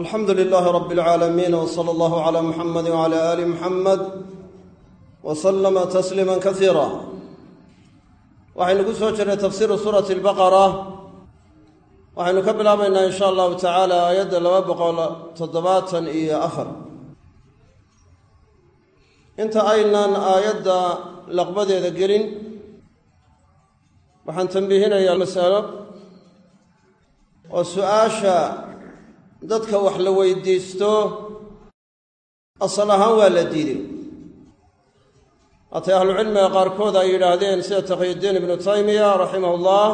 alxamdu lilaahi rab اlcaalamiin wsala allahu cala muxamadi wcala aali muxamed wslama tasliima kasiira waxaynu ku soo jirnay tafsiiru suurati albaqara waxaynu ka bilaabaynaa in sha allahu tacaala aayadda laba boqol toddobaatan iyo afar. Inta aynan aayadda laqbadeeda gelin waxaan tambiihinayaa masalo oo su'aasha dadka wax la weydiisto asal ahaan waa la diiday. Haatay ahlucilmiga qaarkood ay yidhaahdeen sida taqiyudiin ibnu taymiya raximah ullah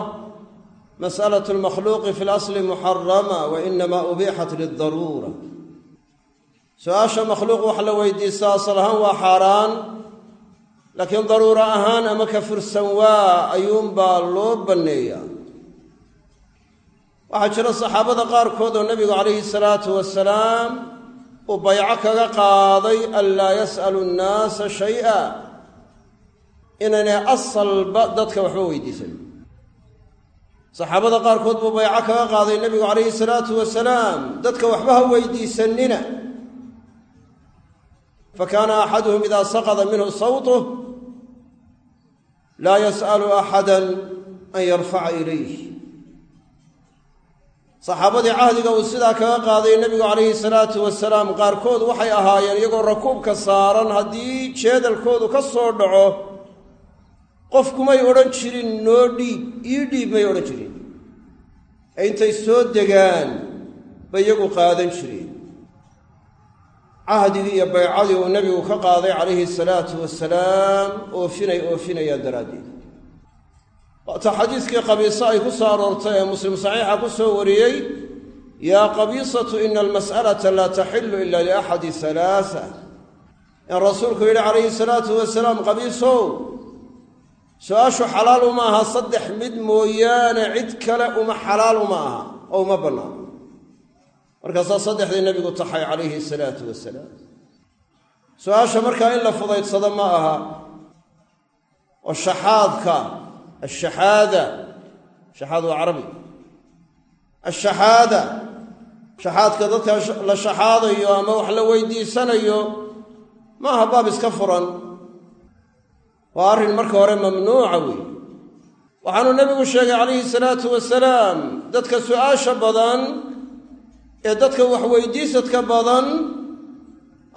mas'alatu lmakhluuqi fi lasli muxarama wa inama ubixat lidaruura su'aasha makhluuq wax la weydiistaa asal ahaan waa xaaraan laakiin daruuro ahaan ama ka fursan waa ayuunbaa loo banneeyaa waxaa jira saxaabada qaarkood oo nebigu calayhi salaatu wasalaam uu bayco kaga qaaday an laa yas'alu nnaasa shay-a. Inaynay asalba dadka waxba weydiisan. Saxaabada qaarkood buu bayco kaga qaaday nebigu calayhi salaatu wasalaam dadka waxba ha weydiisanina. Fakaana axaduhum idaa saqada minhu sawtuh laa yas'alu axada an yarfaca ilayh saxaabadii cahdiga uu sidaa kaga qaaday nebigu calayhi salaatu wasalaam qaarkood waxay ahaayeen iyagoo rakuubka saaran haddii jeedalkoodu ka soo dhaco qofkumay odhan jirin noo dhiib ii dhiib may odhan jirin. Intay soo degaan bay iyagu qaadan jireen. Cahdigii iyo baycadii uu nebigu ka qaaday calayhi salaatu wasalaam oofinay oofinayaan daraaddeed waata xadiiskii qabiise ay ku soo aroortay ee muslim saxiixa ku soo wariyey yaa qabiisatu ina almas'alata laa taxilu ila liaxadi halaasa in rasuulku yidhi calayhi salaatu wasalaam qabiisow su'aashu xalaal uma aha saddex mid mooyaane cid kale uma xalaal uma aha oo uma bannaano markaasaa saddexdii nebigu taxay calayhi salaatu wasalaam su'aasha markaa in la fudaydsado ma aha oo shaxaadka ashaxaada shaxaad waa carabi ashaxaada shaxaadka dadka la shaxaadayo ama wax la weydiisanayo ma aha baab iska furan waa arrin marka hore mamnuuca weeye waxaanuu nebigu sheegay calayhi salaatu wasalaam dadka su'aasha badan ee dadka wax weydiisadka badan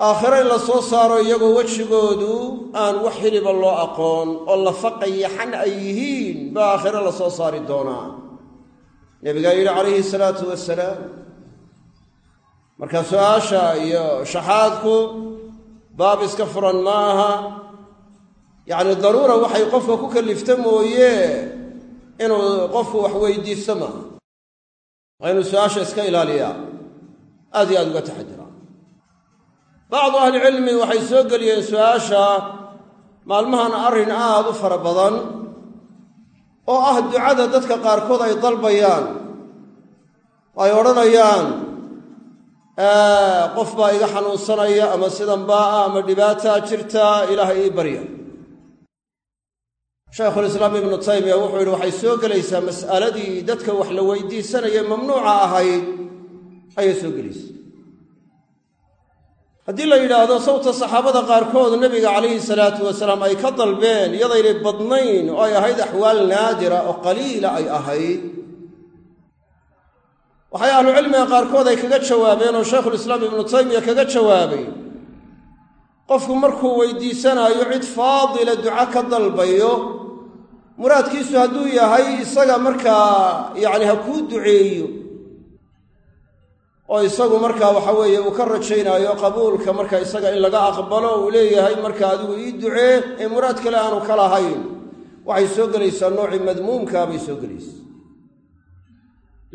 aakhiro in la soo saaro iyagoo wejigoodu aan wax hiliba loo aqoon oo lafaqayaxan ay yihiin baa aakhiro la soo saari doonaa. Nebigaa yidhi calayhi salaatu wasalaam marka su'aasha iyo shaxaadku baab iska furan ma aha yacni daruura waxay qofka ku kalifta mooye inuu qofku wax weydiisto maaha waa inuu su'aasha iska ilaaliyaa. Aad iyo aada uga taxadira bacdu ahlicilmi waxay soo geliyeen su'aasha maalmahan arrin aad u fara badan oo ah ducada dadka qaarkood ay dalbayaan ay odhanayaan qof baa iga xanuunsanaya ama sidan baa ah ama dhibaataa jirta ilaahay ii barya. Shaykhulislaam ibnu taymiya wuxuu yidhi waxay soo gelaysaa mas'aladii dadka wax la weydiisanaya mamnuuca ahayd ayay soo gelaysa haddii la yidhaahdo sawta saxaabada qaarkood nebiga calayhi salaatu wasalaam ay ka dalbeen iyadaynay badnayn oo ay ahayd axwaal naadira oo qaliila ay ahayd. Waxay ahlucilmiga qaarkood ay kaga jawaabeen oo shaykhulislaam ibnu taymiya kaga jawaabay. Qofku markuu weydiisanaayo cid faadila duco ka dalbayo muraadkiisu hadduu yahay isaga markaa yacni ha kuu duceeyo oo isagu markaa waxa weeye uu ka rajaynaayo qabuulka marka isaga in laga aqbalo uu leeyahay marka adigu ii ducee ee muraad kale aanu ka lahayn. Waxay soo gelaysaa noocii madmuumkaa bay soo gelaysaa.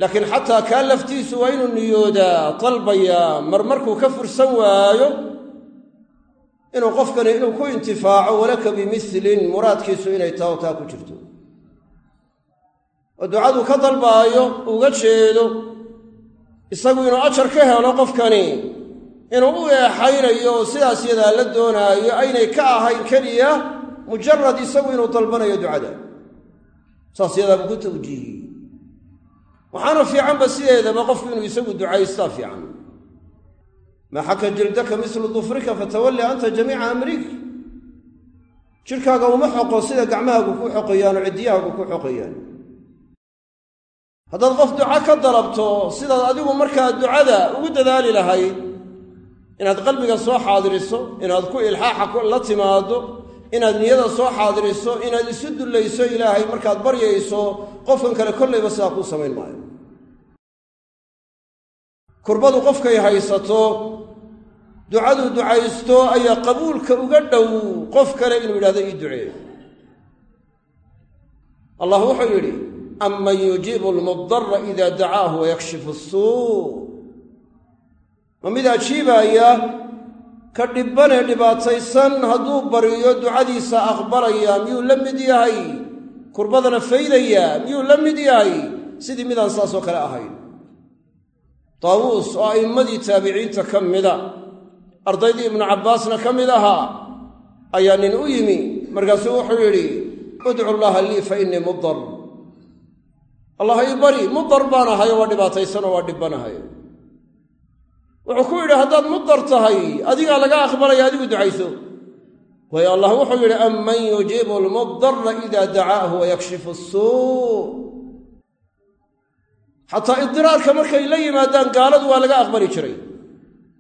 Laakiin xataa kaa laftiisu waa inuu niyoodaa dalbayaa mar markuu ka fursan waayo inuu qofkani inuu ku intifaaco walaka bimilin muraadkiisu inay tao taa ku jirto. Oo ducaduu ka dalbaayo uga jeedo isagu inuu ajar ka helo qofkani inuu u eexaynayo sidaas yadaa la doonaayo aynay ka ahayn keliya mujarad isagu inuu dalbanayo ducada. Saas yadaabuu ku tawjiihiyey. Waxaana fiicanba sideedaba qofku inuu isagu ducaystaa fiican. Maa xaka jildaka mislu dufrika fatawalli anta jamiica amrik. Jidhkaaga uma xoqo sida gacmahaagu ku xoqayaan oo ciddiyahaagu ku xoqayaan haddaad qof duca ka dalabto sidaad adigu markaa ducada ugu dadaali lahayd inaad qalbiga soo xaadiriso inaad ku ilxaaxa la timaado inaad niyada soo xaadiriso inaad isu dullayso ilaahay markaad baryayso qofkan kale kollayba sidaa kuu samayn maayo. Kurbadu qofkay haysato ducaduu ducaysto ayaa qabuulka uga dhow qof kale inuu yidhahdo ii duceey allah wuxuu yidhi aman yujiibu almudara ida dacaahu wayakshifu asuu ma mid ajiibaaya ka dhibbanee dhibaataysan hadduu baryo ducadiisa aqbalaya miyuu la mid yahay kurbadana faydaya miyuu la mid yahay sidii midaan saasoo kale ahayn taawuus oo a'immadii taabiciinta ka mida ardaydii ibnu cabbaasna ka mid ahaa ayaa nin u yimi markaasuu wuxuu yidhi udcu llaha lii fa innii mudar allah ii bari mudar baan ahayo waa dhibaataysanoo waa dhibbanahay wuxuu ku yidhi haddaad mudar tahay adigaa laga aqbalaya adigu ducayso. Waayo allah wuxuu yidhi aman yujiibu almudara ida dacaahu wayakshifu asuu xataa idiraarka markay la yimaadaan gaaladu waa laga aqbali jiray.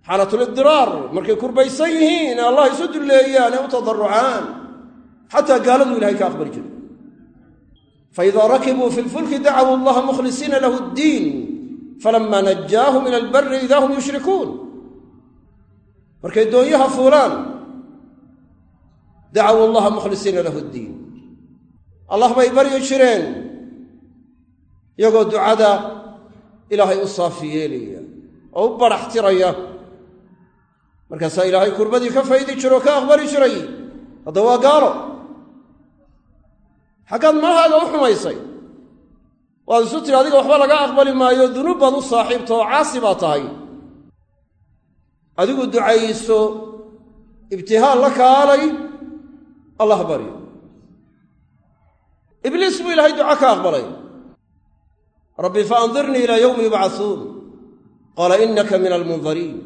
Xaalatulidiraar markay kurbaysan yihiin allah isu dulleeyaan ee u tadarucaan xataa gaaladu ilahay ka aqbali jiray faidaa rakibuu fi lfulki dacawu allaha mukhlisiina lahu ddiin falama najaahum ila albari idaa hum yushrikuun markay doonyaha fuulaan dacawu allaha mukhlisiina lahu ddiin allah bay baryi jireen iyagoo ducada ilaahay u saafi yeelaya oo u barax tiraya markaasaa ilaahay kurbadii ka faydi jiro o ka aqbali jiray hadda waa gaalo xaggaad malahaaga u xumaysay. Waad isu tiri adiga waxba laga aqbali maayo dunuub baad u saaxiibta oo caasi baa tahay. Adigu ducayso ibtihaal la kaalay allah baryo ibliis buu ilaahay duca ka aqbalay. Rabbi faandirnii ilaa yowmi yubcasuun. Qaala innaka min almundariin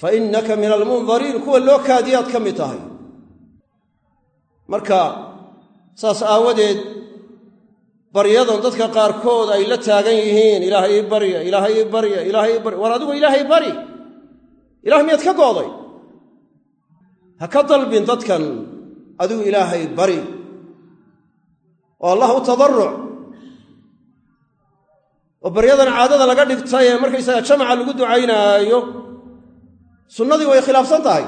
fa innaka min almundariin kuwa loo kaadiyaad ka mid tahay. Marka saas aawadeed baryadan dadka qaarkood ay la taagan yihiin ilaahay ii barya ilaahay ii barya ilaahay ii barya. War adigu ilaahay bari. Ilahay miyaad ka gooday? Ha ka dalbin dadkan adigu ilaahay bari. Oo allah u tadaruc oo baryadan caadada laga dhigtay ee markaysaga jamaca lagu ducaynaayo sunnadii way khilaafsan tahay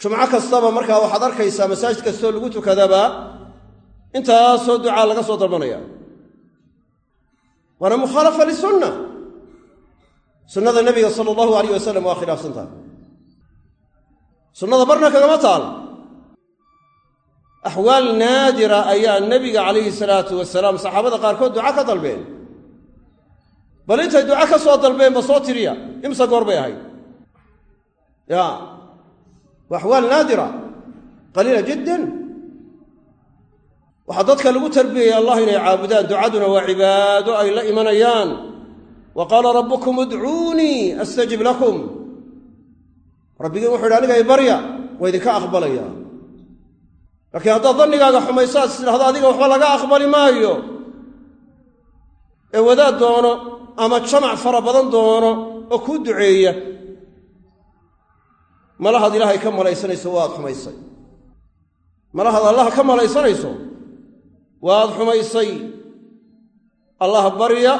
jumco kastaba markaa waxaad arkaysaa masaajid kastoo lagu tukadaba intaasoo ducaa laga soo dalbanaya. Waana mukhaalafa lisunna sunnada nebiga sala allahu alayh wasalam waa khilaafsan tahay. Sunnada barna kagama taal. Axwaal naadira ayaa nebiga calayhi salaatu wasalaam saxaabada qaarkood duca ka dalbeen. Bal intay duca ka soo dalbeen ba soo tiriya imse goor bay ahayd. Ya waa axwaal naadira qaliila jiddan. Waxaa dadka lagu tarbiyaya allah inay caabudaan ducaduna waa cibaado ay la imanayaan. Wa qaala rabbukum udcuunii astajib lakum. Rabbigii wuxu yidhi aniga i barya waa idinka aqbalaya. Laakiin haddaad dannigaaga xumaysaad is tidhahdo adiga waxba laga aqbali maayo. Ee wadaad doono ama jamac fara badan doono oo kuu duceeya malahaad ilaahay ka malaysanayso waad xumaysay. Malahaad allah ka malaysanayso waad xumaysay. Allah barya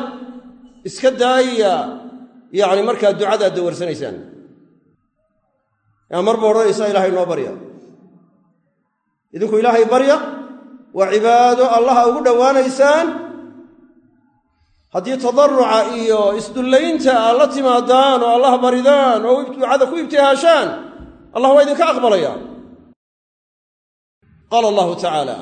iska daaya yacni markaa ducadaad dawarsanaysaan. Yaa marba odhanaysaa ilaahay noo barya. Idinku ilaahay barya waa cibaado allaha ugu dhowaanaysaan haddii tadaruca iyo isdullaynta aad la timaadaan oo allah baridaan oo ducada ku ibtihaashaan allah waa idinka aqbalaya. Qaala allahu tacaala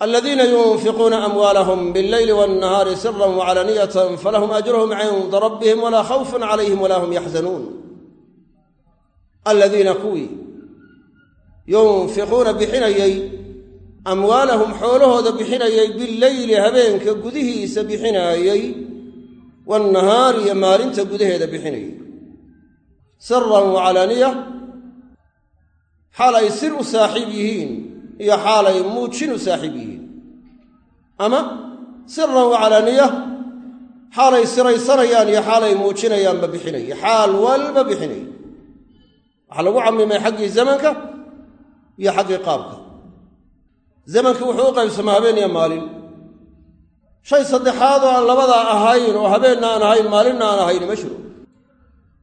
aladiina yunfiquuna amwaalahum billeyli wannahaari siran waclaniyatan falahum ajruhum cinda rabbihim walaa khawfun calayhim walaa hum yaxzanuun aladiina kuwii yunfiquuna bixinayey amwaalahum xoolahooda bixinayey billeyli habeenka gudihiisa bixinaayey wannahaar iyo maalinta gudaheeda bixinayay. Siran wa calaaniya xaal ay sir u saaxiib yihiin iyo xaal ay muujin u saaxiib yihiin. Ama siran wa calaaniya xaal ay siraysanayaan iyo xaal ay muujinayaanba bixinaya xaal walba bixinaya waxaa lagu camimay xaggii zamanka iyo xaggii qaabka zamankii wuxuu u qaybsamaa habeen iyo maalin. Shay saddexaad oo aan labadaa ahayn oo habeenna aan ahayn maalinna aan ahayn ma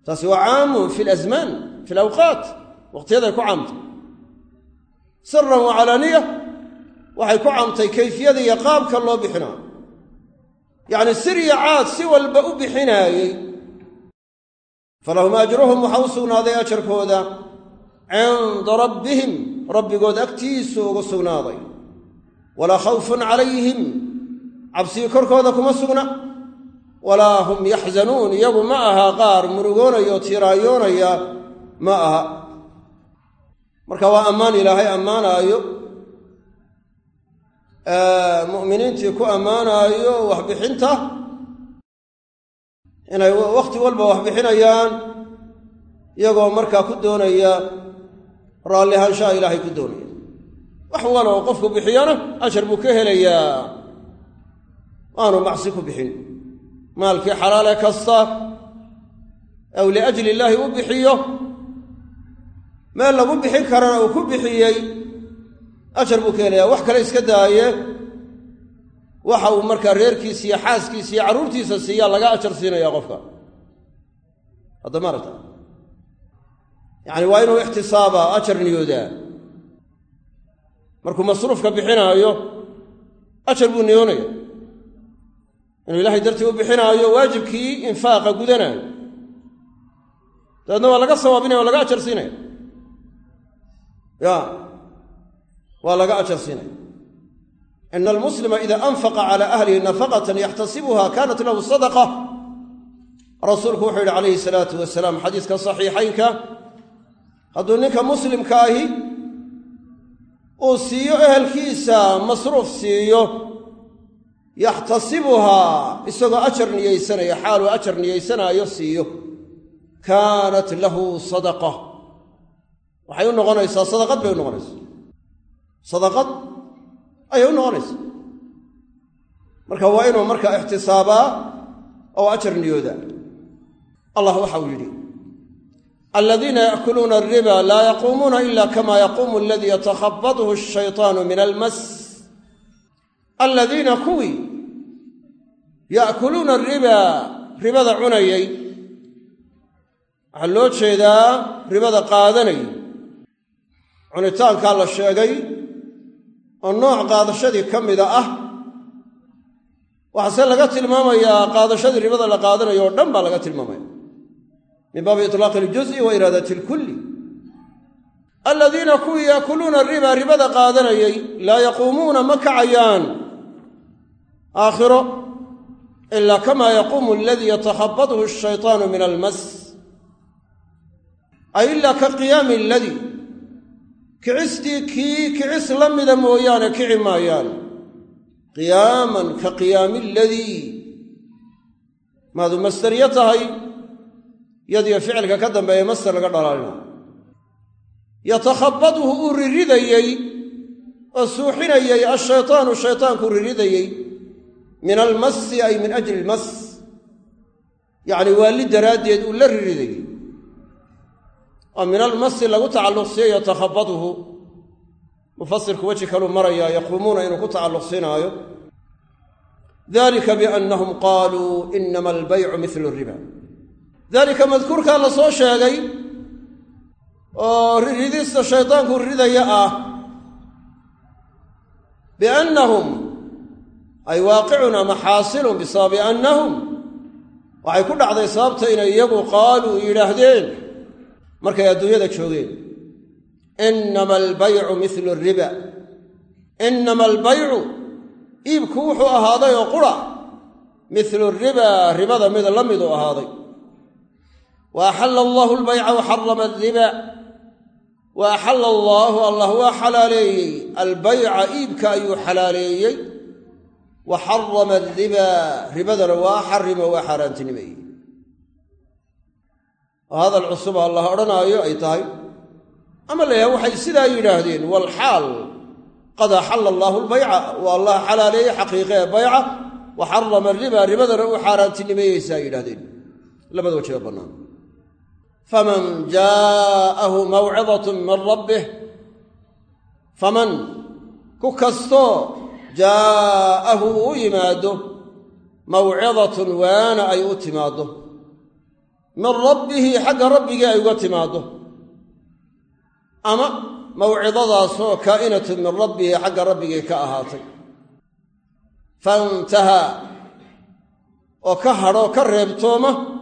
taasi waa caamun fi lasmaan fi alawqaat waqtiyaday ku caamtay. Siran wa calaaniya waxay ku caamtay kayfiyada iyo qaabka loo bixinaayo yacni sir iyo caad si walba u bixinaayey falahum ajruhum waxaa u sugnaaday ajarkooda cinda rabbihim rabbigood agtiisu ugu sugnaaday. Walaa khawfun calayhim. Cabsigii korkooda kuma sugna. Walaa hum yaxzanuun. Iyagu ma aha qaar murugoonaya oo tiiraayoonaya ma aha. Marka waa ammaan ilaahay ammaanaayo. Mu'miniintii ku ammaanaayo waxbixinta. Inay wakhti walba wax bixinayaan iyagoo markaa ku doonaya raallihaanshaha ilaahay ku doonaya. Wax waloo qofku bixiyana ajar buu ka helayaa. Aanu macsi ku bixin. Maalkii xalaale kasta aw liajli illaahi u bixiyo meel lagu bixin karana uu ku bixiyey ajar buu ka helayaa. Wax kale iska daaye waxa uu markaa reerkiisa iyo xaaskiisa iyo carruurtiisa siiyaa laga ajar siinaya qofka. Hadda maaragta yacani waa inuu ixtisaaba ajar niyoodaa. Markuu masruufka bixinaayo ajar buu niyoonaya inuu ilaahay dartii u bixinaayo waajibkii infaaqa gudanaayo dabeedna waa laga sawaabinaya waa laga ajar siinaya. Ya waa laga ajar siinaya. Ina almuslima ida anfaqa cala ahlihi nafaqatan yaxtasibuha kanat lahu sadaqa. Rasuulku wuxuu yidhi calayhi salaatu wasalaam xadiiska saxiixaynka hadduu ninka muslimka ahi uu siiyo ehelkiisa masruuf siiyo yaxtasibuhaa isagoo ajar niyeysanaya xaaluu ajar niyeysanaayo siiyo. Kaanat lahu sadaqa. Waxay u noqonaysaa sadaqad bay u noqonaysaa. Sadaqad ayay u noqonaysaa. Marka waa inuu markaa ixtisaabaa oo ajar niyooda allah waxa uu yidhi aladiina yaakuluuna alriba laa yaquumuuna ila kama yaquumu aladii yatakhabadhu ashaytaanu min almas aladiina kuwii yaakuluuna aribaa ribada cunayay waxaa loo jeedaa ribada qaadanayay cunitaankaa la sheegay oo nooc qaadashadii ka mida ah waxaase laga tilmaamayaa qaadashadii ribada la qaadanayo oo dhan baa laga tilmaamaya min baabi itlaaqi iljuzi wa iraadati ilkulli aladiina kuwii yaakuluuna riba ribada qaadanayay laa yaquumuuna ma kacayaan aakhiro ilaa kamaa yaquumu aladii yatakhabadhu ashaytaanu min almas. Ay ilaa ka qiyaami aladii kicistii kii kicis la mida mooyaane kici maayaan. Qiyaaman ka qiyaami aladii maadu masteriyo tahay yadiyo ficilka ka dambeeya master laga dhalaalina yatakhabadhu uu riridayey oo suuxinayey ashaytaanu shaytaanku riridayey min almasi ay min ajli ilmas yacni waalli daraaddeed uu la riridayey oo min almasi lagu tacalluqsiiyo yatakhabadhu mufasirku weji kaluu marayaa yaquumuuna inuu ku tacalluqsiinaayo dalika biannahum qaaluu inama albaycu mithlu riba dalika madkuurkaa la soo sheegay oo ridista shaydaanku ridaya ah biannahum ay waaqicun ama xaasilun bisababi annahum. Waxay ku dhacday sababta inay iyagu qaaluu yidhaahdeen markay adduunyada joogeen. Inama albaycu mithlu riba. Inama albaycu iibku wuxuu ahaaday oo qura. Mithlu riba ribada mid la miduu ahaaday wa axalla allahu albayca wa xarama alriba wa axalla allaahu allah waa xalaaleeyey albayca iibka ayuu xalaaleeyey wa xarama alribaa ribadana waa xarimo waa xaaraantinimeeye oo hadal cusuba allah odhanaayo ay tahay ama layahay waxay sidaa yidhaahdeen walxaal qad axalla allaahu lbayca waa allah xalaaleeye xaqiiqe ee bayca wa xarama alribaa ribadana uu xaaraantinimeeyeysaa yidhahdeen faman jaa'ahu mawcidatun min rabbih faman ku kastoo jaa'ahu uu yimaado mawcidatun waana ay u timaaddo min rabbihi xagga rabbigii ay uga timaaddo ama mawcidadaasoo kaa'inatun min rabbihi xagga rabbigii ka ahaatay faintahaa oo ka hadhoo ka reebtooma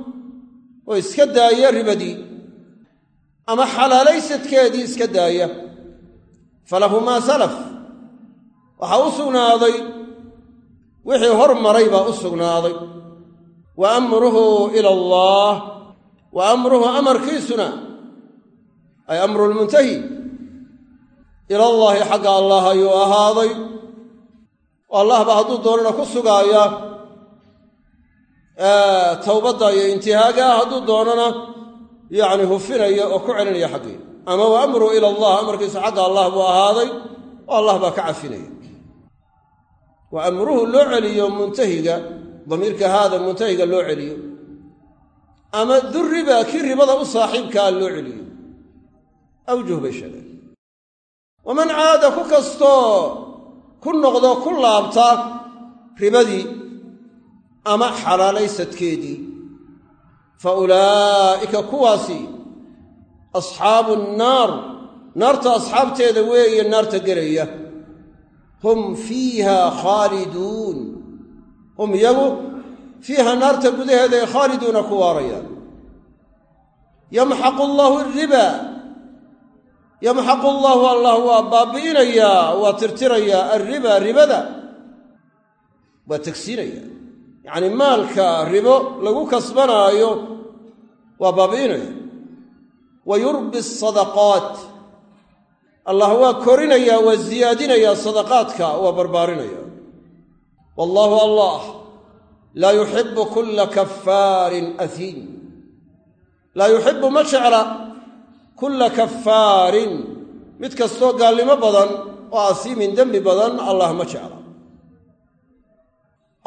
oo iska daaya ribadii. Ama xalaalaysadkeedii iska daaya. Falahu maa salaf waxaa u sugnaaday wixii hor maray baa u sugnaaday. Wa amruhu ila allaah wa amruhu amarkiisuna ay amrulmuntahi ilallaahi xagga allah ayuu ahaaday. Oo allah baa hadduu doonana ku sugaaya towbadda iyo intihaagaa hadduu doonana yacni hufinaya oo ku celinaya xaggii. Ama wa amruhu ila allah amarkiisu xagga allah buu ahaaday oo allah baa ka cafinaya. Wa amruhu loo celiyo muntahiga damiirka haada muntahiga loo celiyo. Ama durriba kii ribada u saaxiibkaa loo celiyo. Awjuh bay sheegeen. Waman caada ku kastoo ku noqdo ku laabta ribadii ama xalaalaysadkeedii. Fa ulaa'ika kuwaasi asxaabu nnaar naarta asxaabteeda weeye naarta gelaya. Hum fiiha khaaliduun. Hum iyagu fiiha naarta gudaheeda ay khaaliduuna ku waarayaan. Yamxaqu allaahu ariba yamxaqu allaahu allah waa baabi'inayaa waa tirtirayaa alriba ribada. Waa tegsiinaya yacni maalka ribo lagu kasbanaayo waa baabi'inaya. Wa yurbi asadaqaat allah waa korinayaa waa siyaadinayaa sadaqaadka waa barbaarinaya. Wallaahu allah laa yuxibu kulla kafaarin ahiim laa yuxibu ma jecla kulla kafaarin mid kastoo gaalnimo badan oo asiimin dembi badan allah ma jecla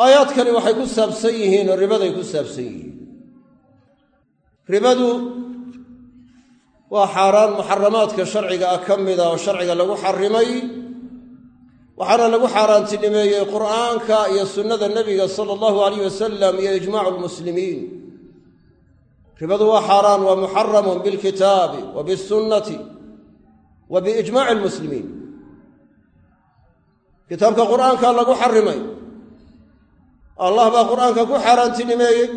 aayaadkani waxay ku saabsan yihiin oo ribaday ku saabsan yihiin. Ribadu waa xaaraan muxaramaadka sharciga ah ka mida oo sharciga lagu xarimay waxaana lagu xaaraantinimeeyey qur'aanka iyo sunnada nebiga sala allahu alayh wasalam iyo ijmaacu lmuslimiin ribadu waa xaaraan waa muxaramun bilkitaabi wa bisunnati wa biijmaaci lmuslimiin kitaabka qur'aanka lagu xarimay allah baa qur'aanka ku xaaraantinimeeyey.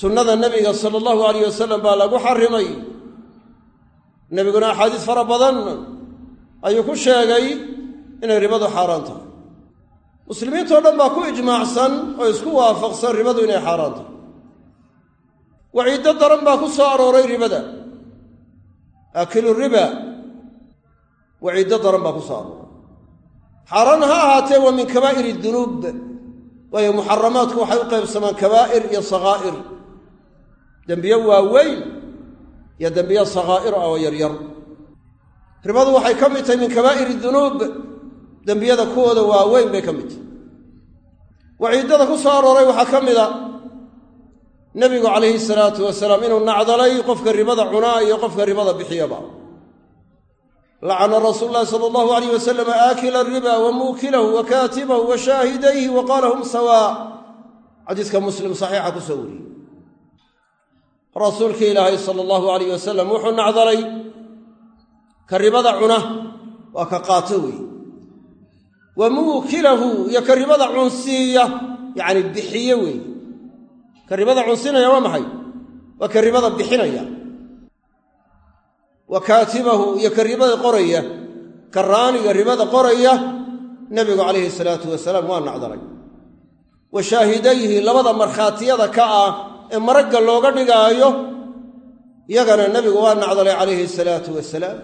Sunnada nebiga sala allahu alayh wasalam baa lagu xarimay. Nebiguna axaadiis fara badan ayuu ku sheegay inay ribadu xaaraan tahay muslimiintao dhan baa ku ijmaacsan oo isku waafaqsan ribadu inay xaaraan tahay waciiddo daran baa ku soo arooray ribada. Aakilu riba waciiddo daran baa ku soo arooray. Xaaraan ha ahaatee waa min kabaa'ir dunuub waayo muxaramaadku waxay u qaybsamaan kabaa'ir iyo sakaa'ir dembiyo waaweyn iyo dembiyo sakaa'ir ah oo yaryar. Ribadu waxay ka mid tahay min kabaa'ir dunuub. Dembiyada kuwooda waaweyn bay ka mid tahay. Waciiddada ku soo arooray waxaa ka mida nebigu calayhi salaatu wasalaam inuu nacdalay qofka ribada cunaa iyo qofka ribada bixiyaba lacana rasuulu llahi sala allahu alayh wasalam aakila ariba wa muukilahu wa kaatibahu wa shaahidayhi wa qaala hum sawaa xadiiska muslim saxiixa ku soo wariyey. Rasuulki ilaahay sala allahu alayh wasalam wuxuu nacdalay ka ribada cuna waa ka qaato weeye. Wa muukilahu iyo waa maxay? Waa ka ribada wa kaatibahu iyo ka ribada qoraya ka raaniga ribada qoraya nebigu calayhi salaatu wasalaam waa nacdalay. Wa shaahidayhi labada markhaatiyada ka ah ee maragga looga dhigaayo yagana nebigu waa nacdalay calayhi salaatu wasalaam.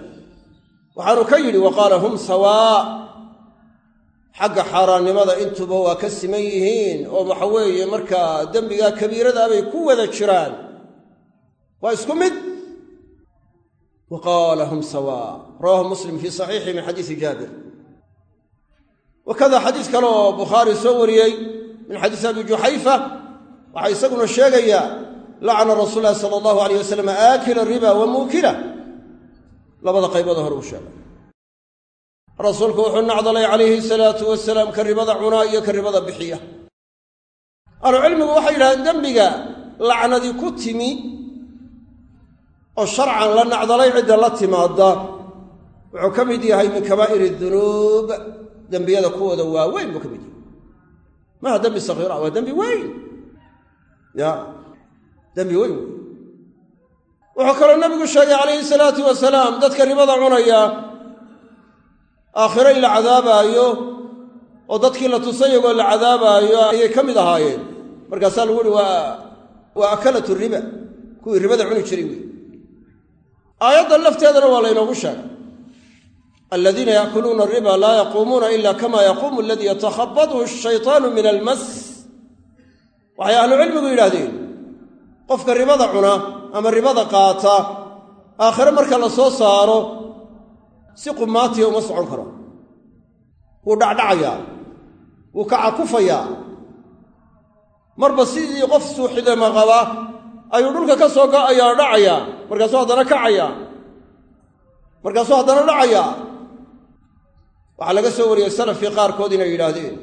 Waxaanu ka yidhi wa qaala hum sawaa. Xagga xaaraannimada intuba waa ka siman yihiin oo waxa markaa dembigaa kabiiradaa bay ku wada jiraan. Waa isku mid wa qaala hum sawa rawahu muslim fii saxiixi min xadiisi jaabir wakada xadiis kale oo bukhaari soo wariyey min xadiisi abi juxayfa waxaa isaguna sheegayaa lacana rasuul lahi sala allahu alayh wasalam aakila riba wa muukila labada qaybooda hore uu sheegay rasuulku wuxuu nacdalay calayhi salaatu wasalaam ka ribada cunaa iyo ka ribada bixiya ahlucilmigu waxay yidhahdeen dembiga lacnadii ku timi oo sharcan la nacdalay cidda la timaada wuxuu ka mid yahay min kabaa'ir dunuub dembiyada kuwooda waaweyn buu ka mid yahay. Maaha dembi sakiira waa dembi weyn. Ya dembi weyn. Wey wuxuu kaloo nabigu sheegay calayhi salaatu wasalaam dadka ribada cunaya aakhiro in la cadaabaayo oo dadkii la tusay iyagoo la cadaabaayo ayay ka mid ahaayeen. Markaasaa lagu uhi waa waa akalatu riba. Kuwii ribada cuni jiray wey aayaddan lafteedana waa laynoogu sheegay. Aladiina yaakuluuna ariba laa yaquumuuna ila kama yaquumu aladii yatakhabadhu ashaytaanu min almas. Waxay ahlucilmigu yidhaahdeen qofka ribada cuna ama ribada qaata aakhire marka la soo saaro si qumaatiya uma socon karo. Wuu dhacdhacayaa wuu kacakufayaa marba sidii qof suuxidama qaba ayuu dhulka ka soo go'ayaa dhacayaa markaasuu haddana kacayaa markaasuu haddana dhacayaa waxaa laga soo wariyey salafkii qaarkood inay yidhaahdeen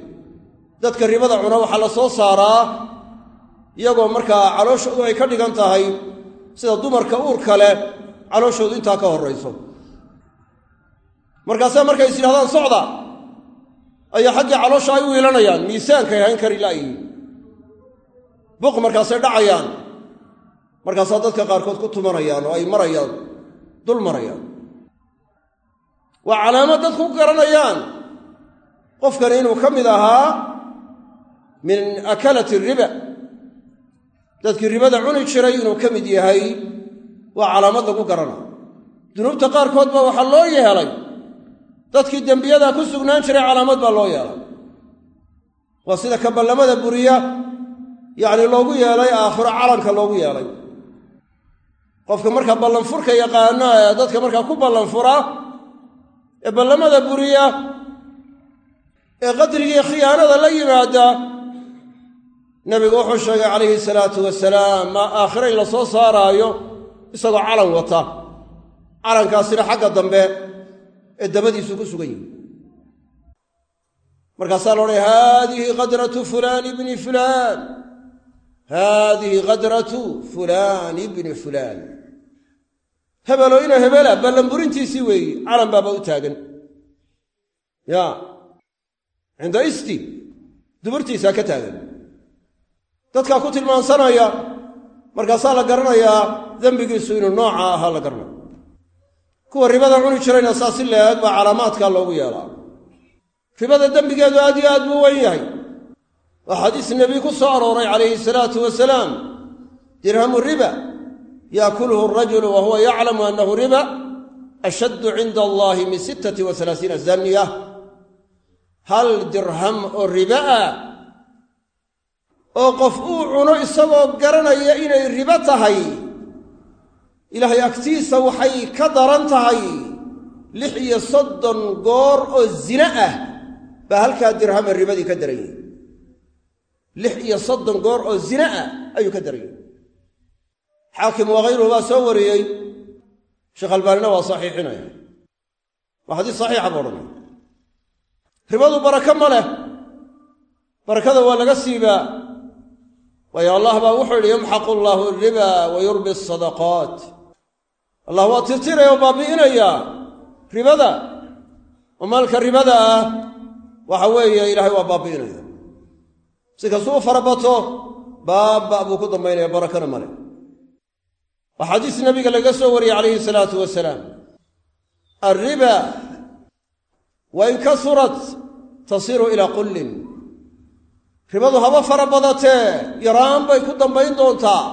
dadka ribada cuna waxaa la soo saaraa iyagoo markaa calooshoodu ay ka dhigan tahay sida dumarka uurka leh calooshoodu intaa ka horrayso. Markaase markay is yidhahdaan socda. Ayaa xaggii caloosha ay u iilanayaan miisaankay hayn kari la'yihiin buq markaasay dhacayaan markaasaa dadka qaarkood ku tumanayaan oo ay marayaan dul marayaan. Waa calaamad dadku ku garanayaan. Qofkani inuu ka mid ahaa min akalati riba. Dadkii ribada cuni jiray inuu ka mid yahay waa calaamad lagu garanayo dunuubta qaarkood baa waxaa loo yeelay. Dadkii dembiyadaa ku sugnaan jiray calaamad baa loo yeelay. Waa sida ka ballamada buriya yacni loogu yeelay aakhiro calanka loogu yeelay qofka markaa ballanfurka yaqaana ee dadka markaa ku ballanfura ee ballamada buriya ee qadrigii khiyaanada la yimaada nebigu wuxuu sheegay calayhi salaatu wasalaam ma aakhiro in la soo saaraayo? Isagoo calan wata. Calankaasina xagga dambe ee dabadiisu ku sugan yihi markaasaa la odhanay haadihi qadratu fulaan ibni fulaan. Haadihi qadratu fulaan ibni fulaan hebelo ina hebela ballanburintiisii weeyi calan baaba u taagan. Ya. Cinda isti duburtiisaa ka taagan. Dadkaa ku tilmaansanaya markaasaa la garanayaa dembigiisu inuu nooca ahaa la garanaya kuwa ribada cuni jirayna saa si leeg baa calaamaadkaa loogu yeelaa. Ribada dembigeedu aad iyo aad buu wen yahay. Waa xadiis nebi ku soo arooray calayhi salaatu wasalaam. Dirhamu riba yaakuluhu arajulu wa huwa yaclamu annahu riba ashaddu cinda allahi min sittati wa halaasiina zanya hal dirham oo riba ah oo qof uu cuno isagoo garanaya inay ribo tahay ilaahay agtiisa waxay ka daran tahay lix iyo soddon goor oo zine ah baa halkaa dirhama ribadii ka daran lix iyo soddon goor oo zine ah ayuu ka daran xaakim wakayruhu baa soo wariyey. Sheekh albaanina waa saxiixinaya. Waa xadiis saxiixa buu odhanaya ribadu barako ma leh. Barakada waa laga siibaa waayo allah baa wuxuu yidhi yamxaqu allaahu riba wa yurbi asadaqaat allah waa tirtiraya oo baabi'inaya ribada. Oo maalka ribada ah waxa weeye ilaahay waa baabi'inaya. Si kastuu farabato baaba buu ku dambaynaya barakana male waa xadiis nabiga laga soo wariyey calayhi salaatu wasalaam. Alriba wain kasurat tasiru ilaa qullin. Ribadu haba fara badatee yaraan bay ku dambayn doontaa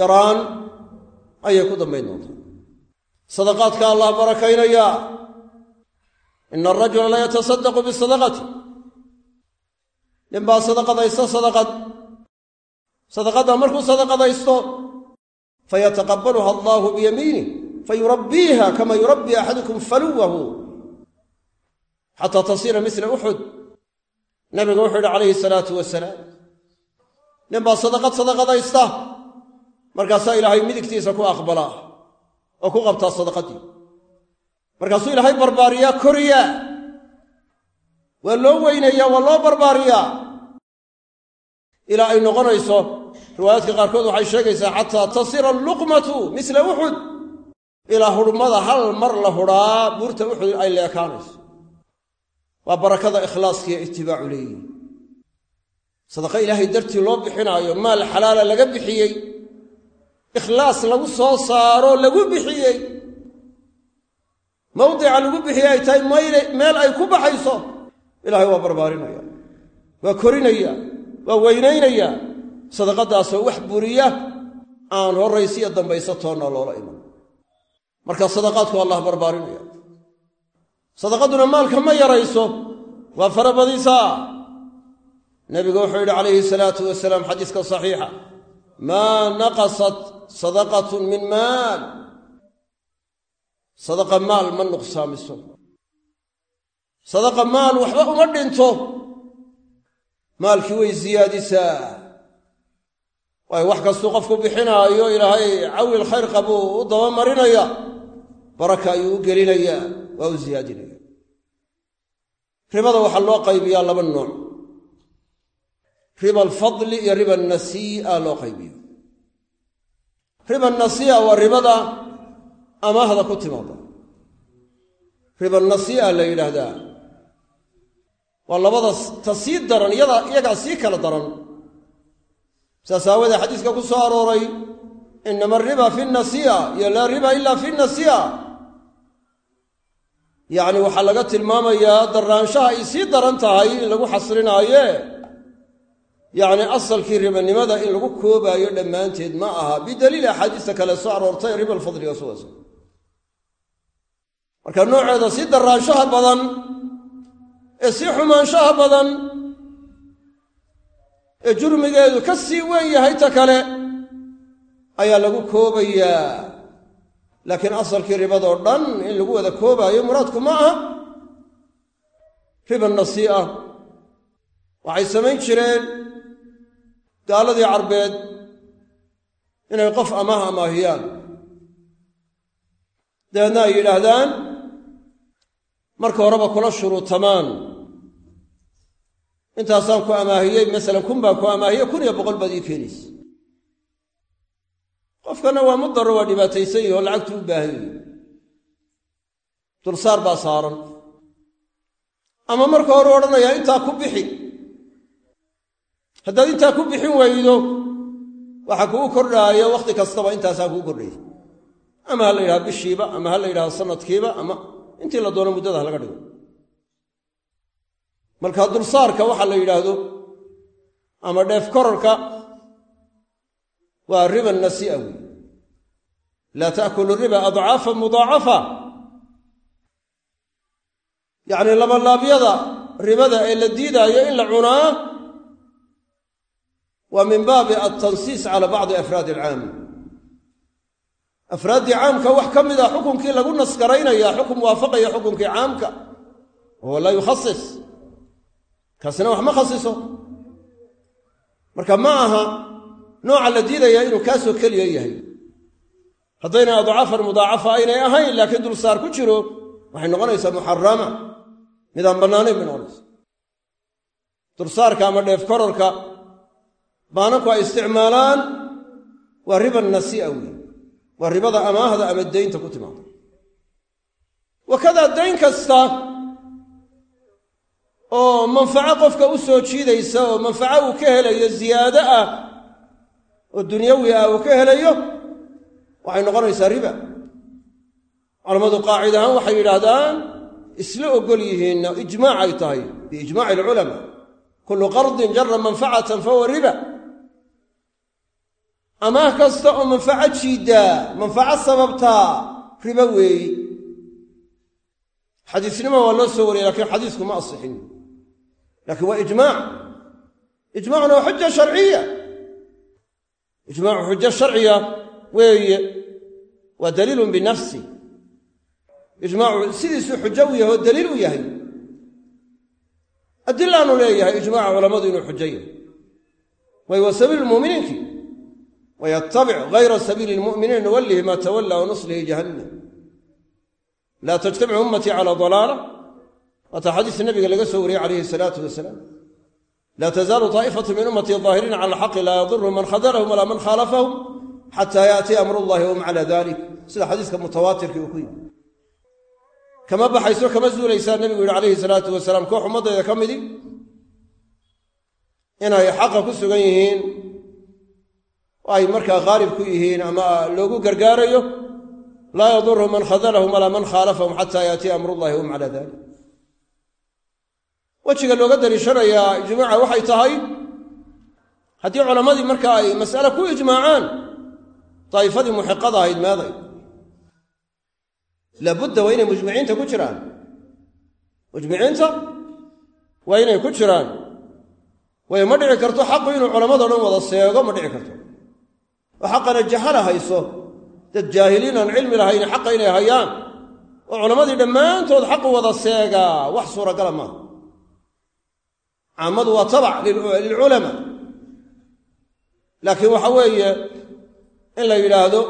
yaraan ayay ku dambayn doontaa sadaqaadka allah barakaynaya. Ina arajula la yatasadaqu bisadaqati ninbaa sadaqadaysta sadaqad. Sadaqadda markuu sadaqadaysto fayataqabbaluha allaahu biyamiinih fayurabbiiha kama yurabbi axadukum faluwahu xataa tasiira misla uxud nabigu wuxuu yidhi calayhi salaatu wasalaam ninbaa sadaqad sadaqadaysta markaasaa ilaahay midigtiisa ku aqbalaa oo ku qabtaa sadaqadii markaasuu ilaahay barbaariyaa koriyaa waa loo weynayaa waa loo barbaariyaa ilaa ay noqonayso riwaayaadka qaarkood waxay sheegaysaa xataa tasira alluqmatu misla uxud ilaa hudhmada hal mar la hudhaa buurta uxud ay leekaanayso waa barakada ikhlaaskiiyo itibaacu leeyihi sadaqa ilaahay dartii loo bixinaayo maal xalaala laga bixiyey. Ikhlaas lagu soo saaro lagu bixiyey. Mawdica lagu bixiyey ay tahay meel ay ku baxayso. Ilaahay waa barbaarinaya waa korinaya waa weynaynaya sadaqadaasoo wax buriya aan horraysiyo dambayso toonna loola iman. Marka sadaqaadku allah barbaarinaya sadaqaduna maalka ma yarayso waa farabadisaa nebigu wuxuu yidhi calayhi salaatu wasalaam xadiiska saxiixa maa naqasat sadaqatun min maal. Sadaqa maal ma nuqsaamiso. Sadaqa maal waxba uma dhinto. Maalkii way siyaadisaa waayo wax kastuu qofku bixinaayo ilaahay cawil khayr qabuu u dabamarinaya baraka ayuu u gelinayaa waa u siyaadinaya ribada waxaa loo qaybiyaa laba nooc. Riba alfadli iyo riba nasii'a loo qaybiyo. Riba nasii'a waa ribada amaahda ku timaada riba nasii'a la yidhaahdaa waa labada ta sii daran iyagaa sii kala daran saas aawadee xadiiska ku soo arooray inama ariba fi nasii'a iyo laa riba ila fi nasii'a yacni waxaa laga tilmaamayaa daraanshaha ay sii daran tahay in lagu xasrinaaye. Yacni asalkii ribanimada in lagu koobaayo dhammaanteed ma aha. Bidaliili axaadiista kale soo aroortay riba alfadliga suwas marka nooceeda sii daraanshaha badan ee sii xumaanshaha badan ee jurmigeedu ka sii weyn yahay ta kale ayaa lagu koobayaa. Laakiin asalkii ribadoo dhan in lagu wada koobaayo muraadku ma aha. Riba nasii'a waxay samayn jireen gaaladii carbeed inay qof amaah amaahiyaan. Dabeedna ay yidhaahdaan marka horeba kula shuruutamaan intaasaan ku amaahiyey masalan kun baan ku amaahiyey kun iyo boqol baad ii keenaysa qofkana waa mudaro waa dhibaataysan yahi oo lacagtu u baahan yahi dulsaar baa saaran. Ama marka hore odhanayaa intaa ku bixi. Haddaad intaa ku bixin weydo waxaa kugu kordhaaya wakhti kastaba intaasaa kugu kordhaysa ama ha la yidhaha bishiiba ama ha la yidhaha sanadkiiba ama intii la doono muddada ha laga dhigo marka dulsaarka waxaa la yidhaahdo ama dheef kororka waa riba nasii'a wey laa taakulu riba adcaafa mudaacafa. Yacni labalaabyada ribada ee la diidaayo in la cunaa waa min baabi altansiis cala bacdi afraadi alcaam. Afraaddii caamka wax ka mid a xukunkii lagu nasgaraynaya xukum waafaqaya xukunkii caamka wahuwa laa yukhasis kaasina wax ma khasiso marka ma aha nooca la diidaya inuu kaasoo keliya yahay. Haddayna adcaafan mudaacafa aynay ahayn laakiin dulsaar ku jiro waxay noqonaysaa muxarama midaan bannaanayn bay noqonaysa dulsaarka ama dheef kororka baananku ay isticmaalaan waa riba nasii'a wey waa ribada amaahda ama deynta ku timaada wakadaa dayn kasta oo manfaco qofka u soo jiidaysa oo manfaco uu ka helayo ziyaado ah oo dunyawi ah uu ka helayo waxay noqonaysaa riba. Culammadu qaacid ahaan waxay yidhaahdaan isla ogol yihiinna ijmaac ay tahay biijmaaci alculamaa kullu qardin jara manfacatan fahuwa riba. Amaah kasta oo manfaco jiiddaa manfaco sababtaa ribo weeyi xadiisnimo waa loo soo wariyey lakiin xadiisku ma asixin laakiin waa ijmaac ijmaacuna waa xuja sharciya ijmaacu xujo sharciya weeye waa daliilun binafsi ijmaacu sidiisuu xujo u yahay oo daliil u yahay adilaanu leeyahay ijmaaca culammadu inuu xujo yahay way wa sabiilu muminiinkii wayatabic gayra sabiili lmu'miniin nuwallihi maa tawalla wa nuslihi jahannam laa tajtamicu ummatii cala dalaala waata xadiis nabiga laga soo wariyey calayhi salaatu wasalaam. Laa tazaalu taa'ifatu min ummatii daahiriina cala alxaqi laa yadurhum man khadalahum walaa man khaalafahum xataa yaatiya amru llahi wahum cala dalik sida xadiiska mutawaatirkii uu ku yimi kama baxayso kama zuulaysaa nebigu yihi calayhi salaatu wasalaam koox ummaddayda ka inay xaqa ku sugan yihiin ay markaa khaalib ku yihiin ama loogu gargaarayo laa yadurhum man khadalahum walaa man khaalafahum xataa yaatiya amrullahi wahum cala dalik wejiga looga daliishanayaa ijmaaca waxay tahay haddii culammadii marka ay mas'ale ku ijmaacaan daa'ifadii muxiqada ahayd meeday laabudda waa inay mujmiciinta ku jiraan. Mujmiciinta waa inay ku jiraan. Waayo ma dhici karto xaqu inuu culammado dhan wada seego ma dhici karto. Oo xaqana jahala hayso dad jaahiliin aan cilmi lahayn xaqa inay hayaan oo culammadii dhammaantood xaqu wada seegaa wax suuragala maaha caamadu waa tabac lilculamaa laakiin waxa weeye in la yidhaahdo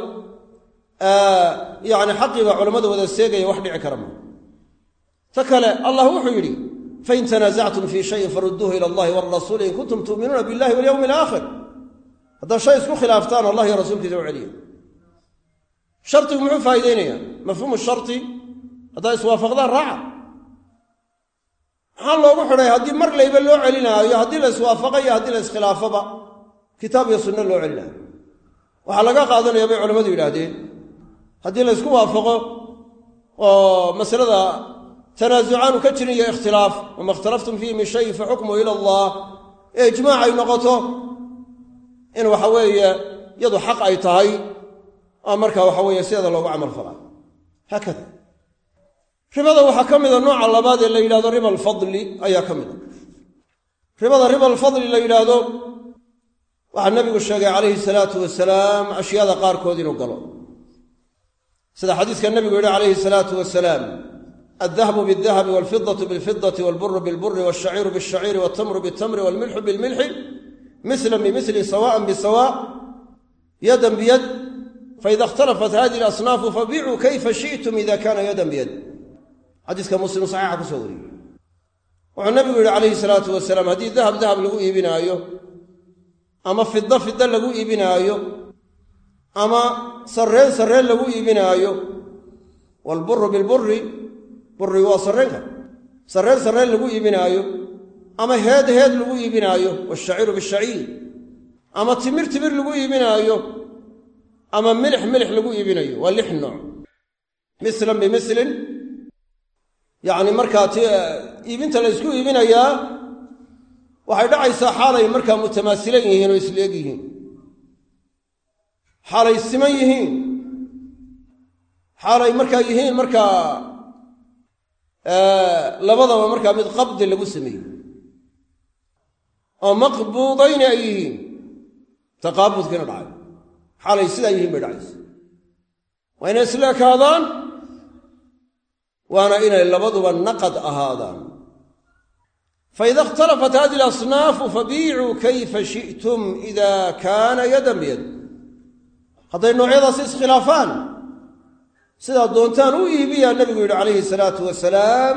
yani xaqii culammada wada seegaya wax dhici kara maa ta kale allah wuxuu yidhi fain tanaasactum fii shayin farudduuhu ila allahi walrasuuli in kuntum tu'minuuna billahi walyowmi alaakhir haddaad shay isku khilaaftaan allah iyo rasuulkiisa u celiya shardigu muxuu faa'iideynayaa mafhuumu sharti haddaad iswaafaqdaan raaca maxaa loogu xidhay haddii mar layba loo celinaayo haddii la iswaafaqo iyo haddii la iskhilaafaba kitaab iyo sunno loo celinaayo waxaa laga qaadanaya bay culammadu yidhaahdeen. Haddii la ysku waafaqo oo masalada tanaasucaanu ka jirin iyo ikhtilaaf wama ikhtalaftum fiihi min fa xukmuhu ila allah. Ee ijmaac ay noqoto in waxa weeye yadu xaq ay tahay oo marka waxa weeye sideeda loogu camal falaa haakada ribada waxaa ka mida nooca labaad ee la yidhahdo riba alfadli ayaa ka mida ribada riba alfadli la yidhaahdo waxaa nabigu sheegay calayhi salaatu wasalaam ashyaada qaarkood inuu galo. Sida xadiiska nabigu yihi calayhi salaatu wasalaam aldahabu bidahabi walfidatu bilfidati walburu bilburi walshaciiru bilshaciiri waltamru biltamri walmilxu bilmilxi mislan bimilin sawaan bisawa yadan biyad faida ikhtalafat hadihi alasnaafu fabicuu kayfa shi'tum ida kana yadan biyad xadiiska muslim saxiixa ku soo wariyey. Wuxuu nabigu yihi calayhi salaatu wasalaam haddii dahab dahab lagu iibinaayo ama fidda fidda lagu iibinaayo ama sarreen sarreen lagu iibinaayo waalburu bilburi buri waa sarreenka. Sarreen sarreen lagu iibinaayo ama heed heed lagu iibinaayo waashaciiru bishaciir ama timir timir lagu iibinaayo ama milix milix lagu iibinayo waa lix nooc. Mislan bimislin yacni markaa t iibinta la ysku iibinayaa waxay dhacaysaa xaalay markaa mutamaasilan yihiin oo isleeg yihiin. Xaalay siman yihiin. Xaalay markaa yihiin markaa labadaba markaa mid qabdi lagu sameeyey. Oo maqbuudayni ay yihiin. Taqaabudkiina dhacay. Xaalay sidaa yihiin bay dhacaysa. Waa inay isla ekaadaan waana inay labaduba naqad ahaadaan. Faida ikhtalafat hadi alasnaafu fabiicuu kayfa shi'tum ida kaana yadan biyad. Hadday noocyadaasi iskhilaafaan sidaad doontaan u iibiyaa nebigu yidhi calayhi salaatu wasalaam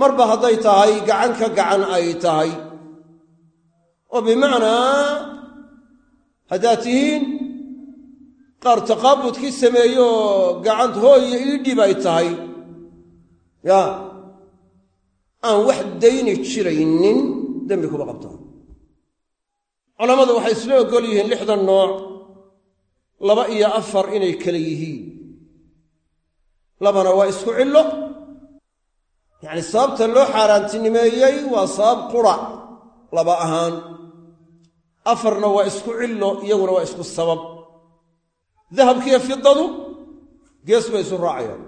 marba hadday tahay gacan ka gacan ay tahay. Oo bimacnaa haddaad tihiin qaar taqaabudkii sameeyo oo gacant hooyo ii dhib ay tahay ya aan wax dayni jiraynin dembi kuma qabtaan culammadu waxay isla ogol yihiin lixdan nooc laba iyo afar inay kale yihiin. Labana waa isku cillo. Yacni sababta loo xaaraantinimeeyey waa sabab qura laba ahaan. Afarna waa isku cillo iyaguna waa isku sabab. Dahabkiiyo fidadu gees bay isu raacayaan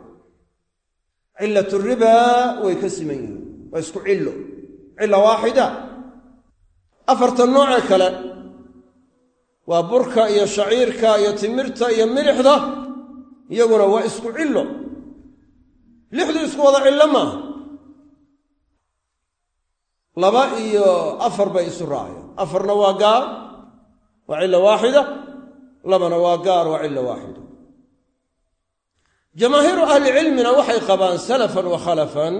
cilat ribaa way ka siman yihiin waa isku cillo. Cilla waaxida afartan noocee kale waa burka iyo shaciirka iyo timirta iyo milixda iyaguna waa isku cillo. Lixdu isku wada cillo maaha laba iyo afar bay isu raacayaan afarna waa gaar waa cilla waaxida labana waa gaar waa cilla waaxida jamaahiiru ahlicilmina waxay qabaan salafan wa khalafan.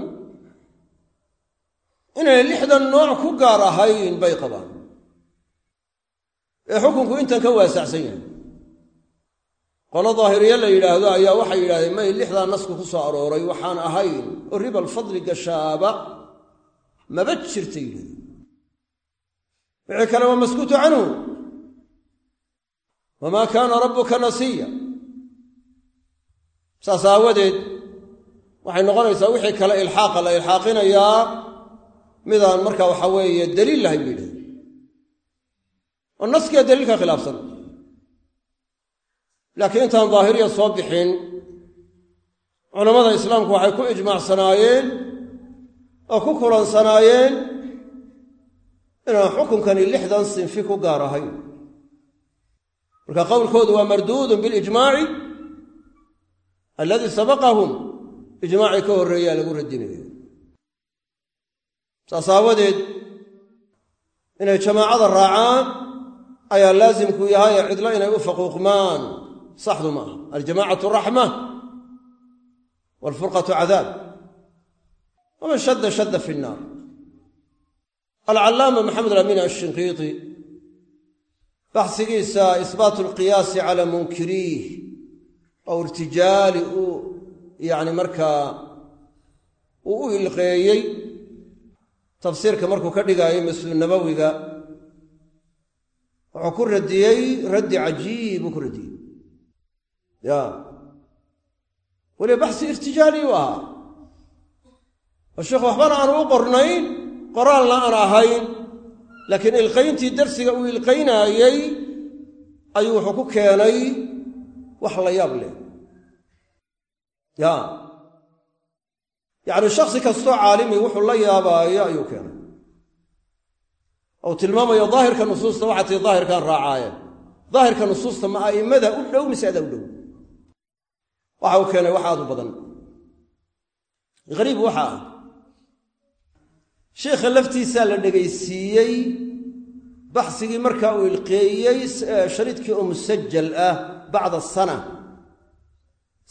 Inay lixdan nooc ku gaar ahayn bay qabaan. Ee xukunku intan ka waasacsan yahay. Qolo daahiriye la yidhaahdo ayaa waxay yidhahdeen may lixdaa nasku ku soo arooray waxaan ahayn. Oo ribal fadli gashaaba maba jirta yidhahdeen. Wixii kale waa maskuutu canhu wamaa kaana rabbuka nasiya saas aawadeed waxay noqonaysaa wixii kale ilxaaqa la ilxaaqinayaa midaan marka waxa weeye daliil lahayn bay yidhahdeen oo naskiya daliilka khilaafsan. Laakiin intaan daahiriya soo bixin culammada islaamku waxay ku ijmaacsanaayeen oo ku kulansanaayeen inaan xukunkani lixdan sinfi ku gaar ahayn. Marka qowlkoodu waa marduudun bilijmaaci alladii sabaqahum ijmaacii ka horreeyaa lagu radinaya saas aawadeed inay jamaacada raacaan ayaa laasimku yahay cidlo inay u faquuqmaan. Saxdu ma aha. Aljamacatu raxma waalfurqatu cadaab. Waman shadda shadda fi nnaar. Alcallaama maxamed alamin ashinqiiti baxsigiisa isbaatu alqiyaasi cala munkiriih oo irtijaali uu yacni markaa uu u ilqeeyey tafsiirka markuu ka dhigaayo maslu nabowiga wuxuu ku radiyey raddi cajiib buu ku radiyey. Ya. Weliba baxsi irtijaali u ahaa. Oo sheekhu waxbana aanu u qornayn qoraalna aan ahayn laakiin ilqayntii darsiga uu ilqaynaayey ayuu wuxuu ku keenay wax la yaab leh. Ya. Yacni shaksi kastoo caalimi wuxuu la yaabaayo ayuu keenay. Ou tilmaamayo daahirka nusuusta waxaa tii daahirkaan raacaayeen daahirka nusuusta ma a'immada u dhow mise adaa u dhow? Waxa uu keenay wax aad u badan. Hariib waxa ah. Sheikha laftiisaa la dhegaysiiyey baxsigii markaa uu ilqeeyey shariidkii oo musajal ah bacda sana.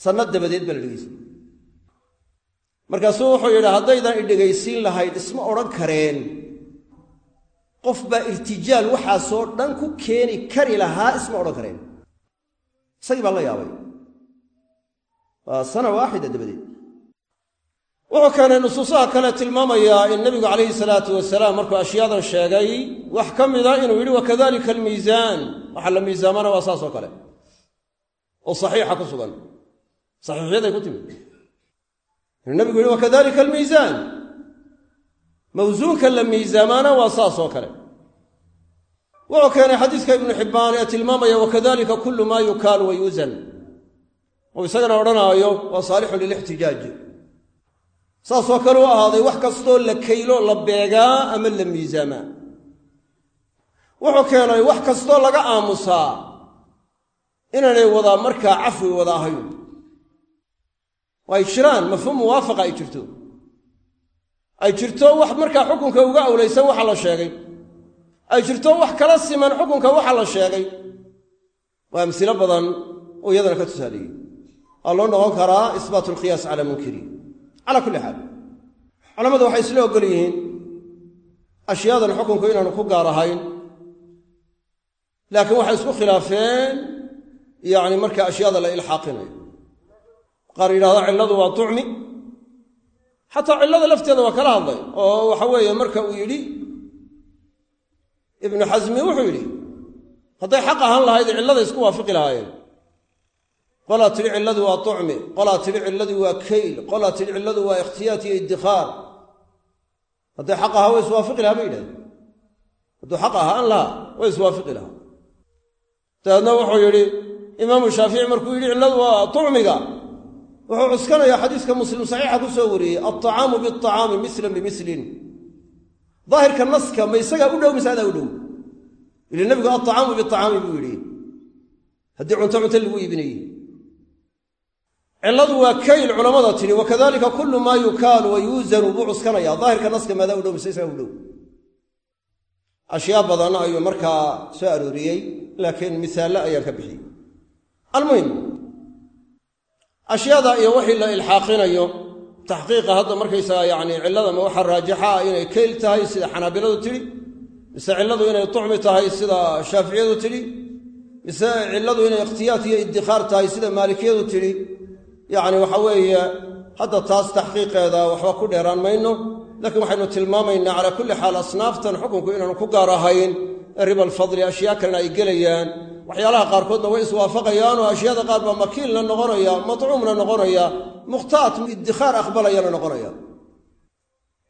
Sanno dabadeed baa la dhegaysiiyey markaasuu wuxuu yidhi haddaydan i dhegaysiin lahayd isma odhan kareen. Qof baa irtijaal waxaasoo dhan ku keeni kari lahaa isma odhan kareen. Isagii baa la yaabay. Waa sana waaxida dabadeed. Wuxuu keenay nusuusaha kale tilmaamayaa in nebigu calayhi salaatu wasalaam markuu ashyaadan sheegay wax ka mida inuu yidhi wakadalika almiisaan waxa la miisaamana waa saasoo kale oo saxiixa ku sugan. Saxiixyaday ku timi inuu nebigu yidhi wakadalika almiisaan mawsuunka la miisaamaana waa saasoo kale. Wuxuu keenay xadiiska ibnu xibbaan ee tilmaamaya wakadalika kullu maa yukaalu wa yuusan oo isagana odhanaayo waa saalixun lilixtijaaj. Saasoo kale u ahaaday wax kastoo la kaylo la beegaa ama la miisaamaa wuxuu keenay wax kastoo laga aamusaa inaanay wada markaa cafwi wada ahayn oo ay jiraan mafhuum muwaafaqa ay jirto. Ay jirto wax markaa xukunka uga awlaysan waxa la sheegay. Ay jirto wax kala siman xukunka waxa la sheegay. Waa amsilo badan oo iyadana ka tusaaleeyey. Waa loo noqon karaa isbaatu alqiyaas cala munkiriin calaa kulli xaal. Culammadu waxay isla ogol yihiin ashyaadan xukunku inaanu ku gaar ahayn. Laakiin waxay isku khilaafeen yacni marka ashyaada la ilxaaqinayo qaar cilladu waa tucmi xataa cillada lafteeda waa kala hadlay. Oo waxa weeye marka uu yidhi ibnu xasmi wuxuu yidhi hadday xaq ahaan lahayd cillada isku waafiqi lahaayeen. Qolaa tidhi cilladu waa tucmi qolaa tidhi cilladu waa kayl. Qolaa tidhi cilladu waa ikhtiyaat iyo iddikhaar. Hadday xaq ahaa way iswaafiqi lahaa bay yidhahdeen hadduu xaq ahaan lahaa way iswaafiqi lahaa. Dabeedna wuxuu yidhi imaamu shaafici markuu yidhi cilladu waa tucmiga wuxuu cuskanayaa xadiiska muslim saxiixa ku soo wariyey alطacaamu biacaami mislan bimislin daahirka naska ma isagaa u dhow mise adaa u dhow? Ile nebigu alطacaamu biacaami buu yidhi. Haddii cunto cunto lagu iibinayey. Cilladu waa kayl culamada tidhi wakadalika kullu maa yukaalu wa yuusanu buu cuskanayaa. Daahirka naska maadaa u dhow mise isagaa u dhow? Ashyaa badan ayuu markaa soo arooriyey laakiin misaallo ayaan ka bixiyey almuhim ashyaada iyo wixii la ilxaaqinayo taxqiiqa hadda markaysaga yacni cillada ma waxaa raajixa ah inay kayl tahay sida xanaabiladu tidhi mise cilladu inay tucmi tahay sida shaaficiyadu tidhi mise cilladu inay ikhtiyaat iyo iddikhaar tahay sida maalikiyadu tidhi. Yacni waxa weeye hadda taas taxqiiqeeda waxba ku dheeraan mayno laakiin waxaynu tilmaamaynaa calaa kulli xaal asnaaftan xukunku inaanu ku gaar ahayn ee riba alfadli ashyaa kalena ay gelayaan waxyaalaha qaarkoodna way iswaafaqayaanoo ashyaada qaar baa makiilna noqonaya matcuumna noqonaya mukhtaat iddikhaar aqbalayana noqonaya.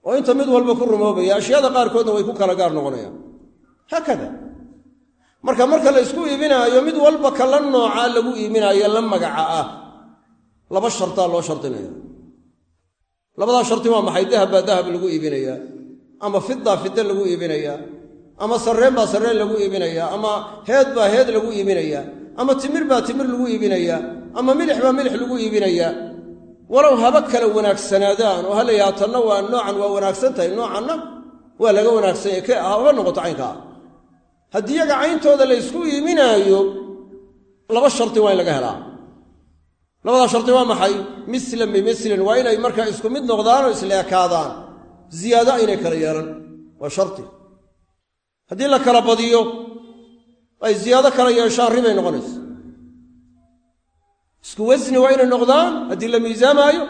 Oo inta mid walba ku rumoobaya ashyaada qaarkoodna way ku kala gaar noqonayaan haakada. Marka marka la ysku iibinaayo mid walba kala nooca lagu iibinaayo la magaca ah. Laba shartaa loo shardinaya labadaa sharti waa maxay? Dahab baa dahab lagu iibinayaa ama fiddaa fidda lagu iibinayaa ama sarreen baa sarreen lagu iibinayaa ama heed baa heed lagu iibinayaa ama timir baa timir lagu iibinayaa ama milix baa milix lagu iibinayaa walow haba kala wanaagsanaadaan oo ha la tanna waa noocan waa wanaagsan tahay noocanna waa laga wanaagsan yahay ke haba noqoto caynkaa haddii yaga cayntooda la ysku iibinaayo laba sharti waa in laga helaa. Labadaa sharti waa maxay? Mislan bimislin waa inay markaa isku mid noqdaan oo isla ekaadaan. Ziyaado kala yeelan waa sharti haddii la kala badiyo ay ziyaado kala yeeshaan ribay noqonaysa. Isku wasni waa inay noqdaan haddii la miisaamaayo.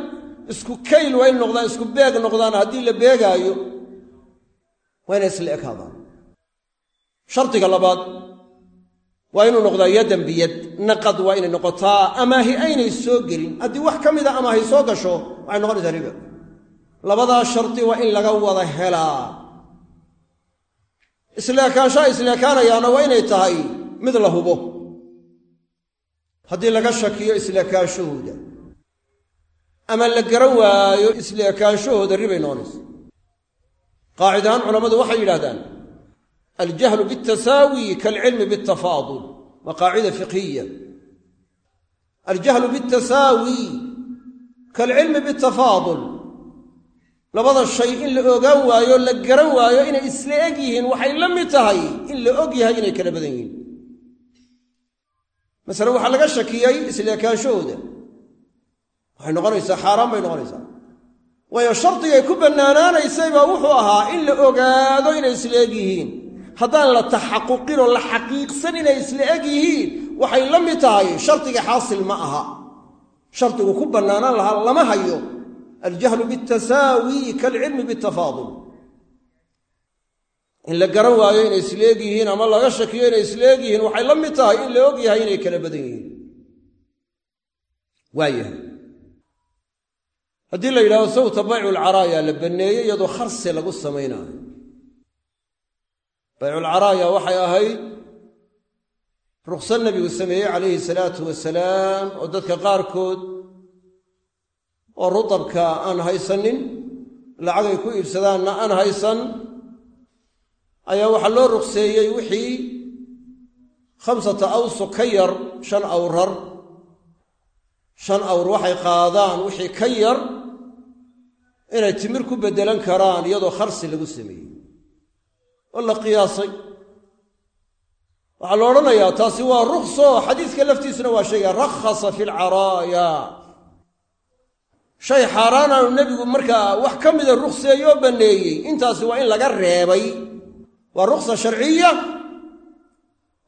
Isku kayl waa inay noqdaan isku beeg noqdaan haddii la beegaayo waa inay isla ekaadaan. Shardiga labaad waa inuu noqdaa yadan biyad naqad waa inay noqotaa amaahi aynay soo gelin. Haddii wax ka mida amaahi soo gasho waxay noqonaysaa riba. Labadaa shardi waa in laga wada helaa isleekaanshaha isleekaanayaana waa inay tahay mid la hubo. Haddii laga shakiyo isleekaanshahooda ama la garan waayo isleekaanshahooda ribay noqonaysa qaacid ahaan culammadu waxay yidhahdaan aljahlu bitasaawi kaalcilmi bialtafaadul waa qaacida fiqhiya. Aljahlu bitasaawi kaalcilmi bialtafaadul labada shay in la ogaan waayo la garan waayo inay isla eg yihiin waxay la mid tahay in la og yahay inay kala badan yihiin. Masale waxaa laga shakiyey isleekaanshahooda. Waxay noqonaysaa xaaraan bay noqonaysaa. Waayo shardigay ku bannaanaanaysay baa wuxuu ahaa in la ogaado inay isla eg yihiin. Haddaan la taxaquqin oo la xaqiiqsan inay isla eg yihiin waxay la mid tahay shardiga xaasil ma aha. Shardigu ku bannaanaan lahaa lama hayo aljahlu bitasaawi kaalcilmi bialtafaadul in la garan waayo inay isla eg yihiin ama laga shakiyo inay isla eg yihiin waxay la mid tahay in la og yahay inay kala badan yihiin waayahay haddii la yidhahdo sawta baycu lcaraaya la banneeyey iyadoo kharsi lagu samaynaayo bayculcaraaya waxay ahayd ruqsa nebigu sameeyey calayhi salaatu wasalaam oo dadka qaarkood oo rutabka aan haysanin lacagay ku iibsadaanna aan haysan ayaa waxaa loo ruqseeyey wixii khamsata awsuq ka yar shan awrar. Shan awr waxay qaadaan wixii ka yar inay timir ku beddelan karaan iyadoo kharsi lagu sameeyey. Oo la qiyaasay. Waxaa la odhanayaa taasi waa rukso xadiiska laftiisuna waa sheegaya rakhasa fi lcaraaya shay xaaraanaanu nebigu markaa wax ka mida rukseeyoo banneeyey intaasi waa in laga reebay. Waa ruksa sharciya.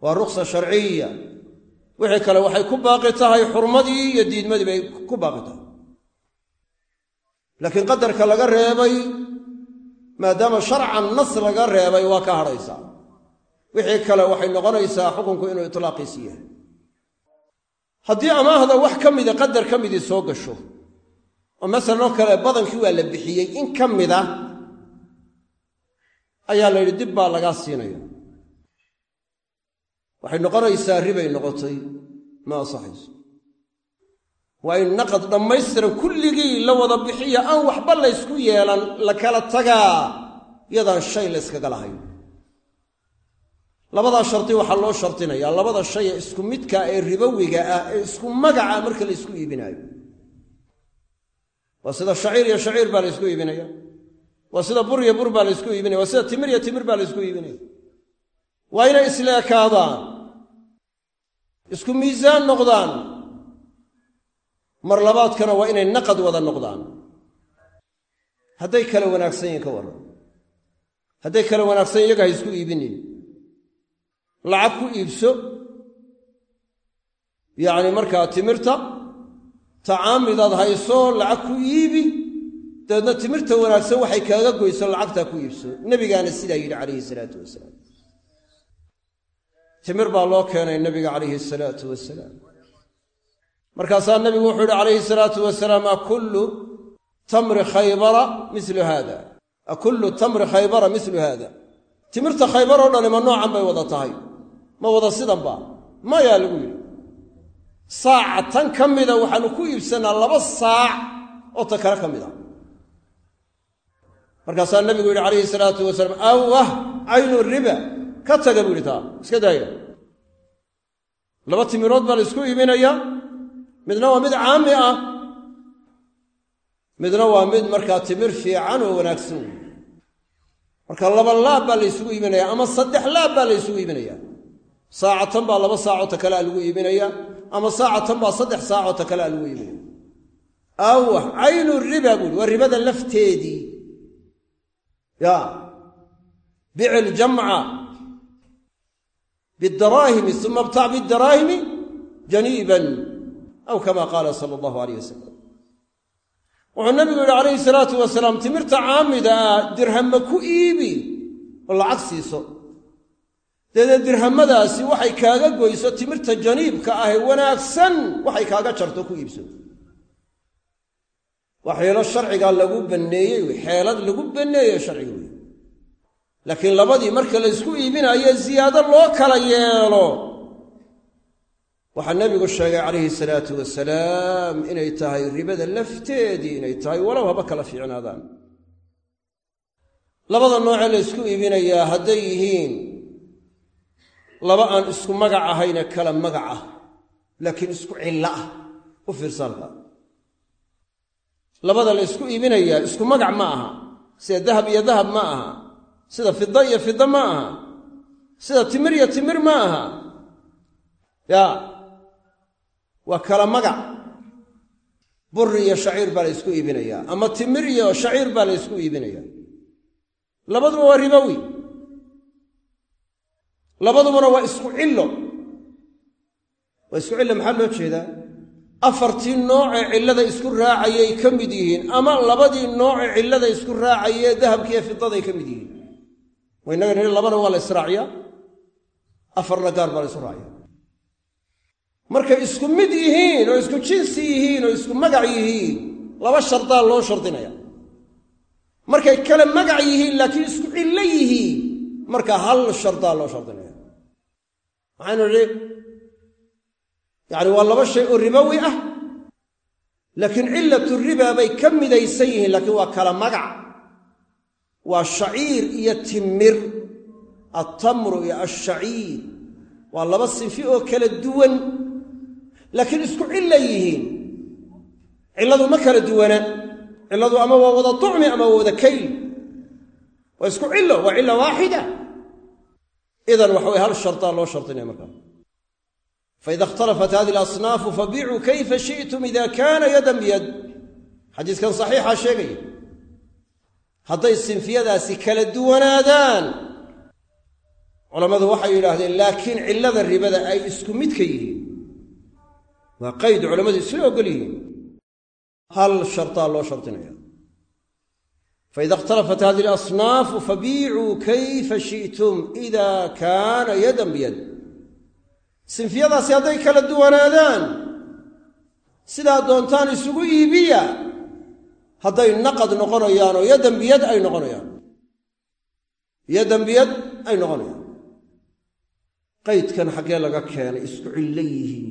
Waa ruksa sharciya. Wixii kale waxay ku baaqi tahay xurmadii iyo diidmadii bay ku baaqi tahay. Laakiin qadarka laga reebay maadaama sharcan nas laga reebay waa ka hadhaysaa wixii kale waxay noqonaysaa xukunku inuu itlaaqiisi yahay. Haddii amaahda wax ka mida qadar ka midii soo gasho oo masalan kale badankii waa la bixiyey in ka mida ayaa la yidhi dib baa lagaa siinaya waxay noqonaysaa ribay noqotay ma ansaxayso. Waa in naqad dhammaystiran kulligii la wada bixiya aan waxba laysku yeelan la kala tagaa yadaan shay la yskaga lahayn. Labadaa shardi waxaa loo shardinayaa labada shay ee isku midka ee ribowiga ah ee isku magaca marka la ysku iibinaayo waa sida shaciir iyo shaciir baa la ysku iibinaya. Waa sida bur iyo bur baa la ysku iibinaya. Waa sida timir iyo timir baa la ysku iibinaya. Waa inay isleekaadaan isku miisaan noqdaan mar labaadkana waa inay naqad wada noqdaan. Hadday kala wanaagsan yihiin ka warran. Hadday kala wanaagsan iyaga ha isku iibinin. Lacag ku iibso. Yacni markaa timirta tacaamidaad hayso lacag ku iibi dabeedna timirta wanaagsan waxay kaaga goyso lacagtaa ku iibso. Nebigaana sidaa yidhi calayhi salaatu wasalaam. Timir baa loo keenay nebiga calayhi salaatu wasalaam. Markaasaa nebigu wuxuu yidhi calayhi salaatu wasalaam akullu tamri khaybara milu haada akullu tamri khaybara milu haada timirta khaybar oo dhani ma noocan bay wada tahay. Ma wada sidanba mayaa lagu yidhi saaca tan ka mida waxaanu ku iibsannaa laba saac oo ta kale ka mid a markaasaa nebigu yidhi calayhi salaatu wasalaam awah caynu riba. Ka taga buu yidhi taa iska daaya. Laba timirood baa la isku iibinayaa midna waa mid caami ah midna waa mid markaa timir fiican oo wanaagsan. Marka laba laab baa la ysugu iibinaya ama saddex laab baa la ysugu iibinaya. Saacatan baa laba saacoo ta kalea lagu iibinaya ama saacatan baa saddex saacoo ta kalea lagu iibinaya awah caynu riba buuhi waa ribada lafteedii. Ya bici ljamca bidaraahimi uma btac bidaraahimi janiiban aw kama qaala sala allahu alayh wasalam wuxuu nabigu yidhi calayhi salaatu wasalaam timirta caamida ah dirhama ku iibi oo lacag siiso deedee dirhamadaasi waxay kaaga goyso timirta janiibka ah ee wanaagsan waxay kaaga jarto ku iibso. Waa xeelo sharcigaa lagu banneeyey wey xeelad lagu banneeye sharciga wey. Laakiin labadii marka la ysku iibinaayo ziyaado loo kala yeelo. Waxaa nebigu sheegay calayhi salaatu wasalaam inay tahay ribada lafteedii inay tahay walow haba kala fiicnaadaan. Labada noocee la ysku iibinayaa hadday yihiin laba aan isku magac ahayne kala magac ah laakiin isku cillo ah. U fiirsanka labada la ysku iibinayaa isku magac ma aha. Sida dahab iyo dahab ma aha. Sida fida iyo fida ma aha. Sida timir iyo timir ma aha. Ya waa kala magac. Buri iyo shaciir baa la ysku iibinayaa ama timir iyo shaciir baa la ysku iibinayaa labaduba waa ribowi labadubana waa isku cillo. Waa isku cillo maxaa loo jeedaa? Afartii noocee cillada isku raacayay ka mid yihiin ama labadii noocee cillada isku raacayee dahabkiiyo fidaday ka mid yihiin. Waynaga nidhi labana waa la israaciyaa afarna gaar baa la isu raaciya markay isku mid yihiin oo isku jinsi yihiin oo isku magac yihiin laba shardaa loo shardinaya. Markay kale magac yihiin laakiin isku cillo yihiin marka hal shardaa loo shardinaya maxaynu nidhi yacni waa laba shay oo ribowi ah laakiin cillatu riba bay ka midaysan yihiin laakiin waa kala magac. Waa shaciir iyo timir altamru iyo alshaciir waa laba sinfi oo kala duwan laakiin isku cilla yihiin. Cilladu ma kala duwana. Cilladu ama waa wada tucmi ama waa wada kayl waa isku cillo waa cilla waaxida idan waxa way hal shartaa loo shardinaya markaa. Faida ikhtalafat hadi alasnaafu fabiicuu kayfa shi'tum ida kaana yadan biyad. Xadiiskan saxiixaa sheegaya hadday sinfiyadaasi kala duwanaadaan culammadu waxay yidhaahdeen laakiin cillada ribada ay isku midka yihiin. Waa qayd culammadu isla ogol yihiin. Hal shartaa loo shardinaya faida ikhtalafat hadi alasnaafu fabiicuu kayfa shi'tum ida kaana yadan biyad sinfiyadaasi hadday kala duwanaadaan sidaa doontaan isugu iibiya hadday naqad noqonayaan oo yadan biyad ay noqonayaan yadan biyad ay noqonayaan qaydkan xaggee laga keenay isku cillo yihiin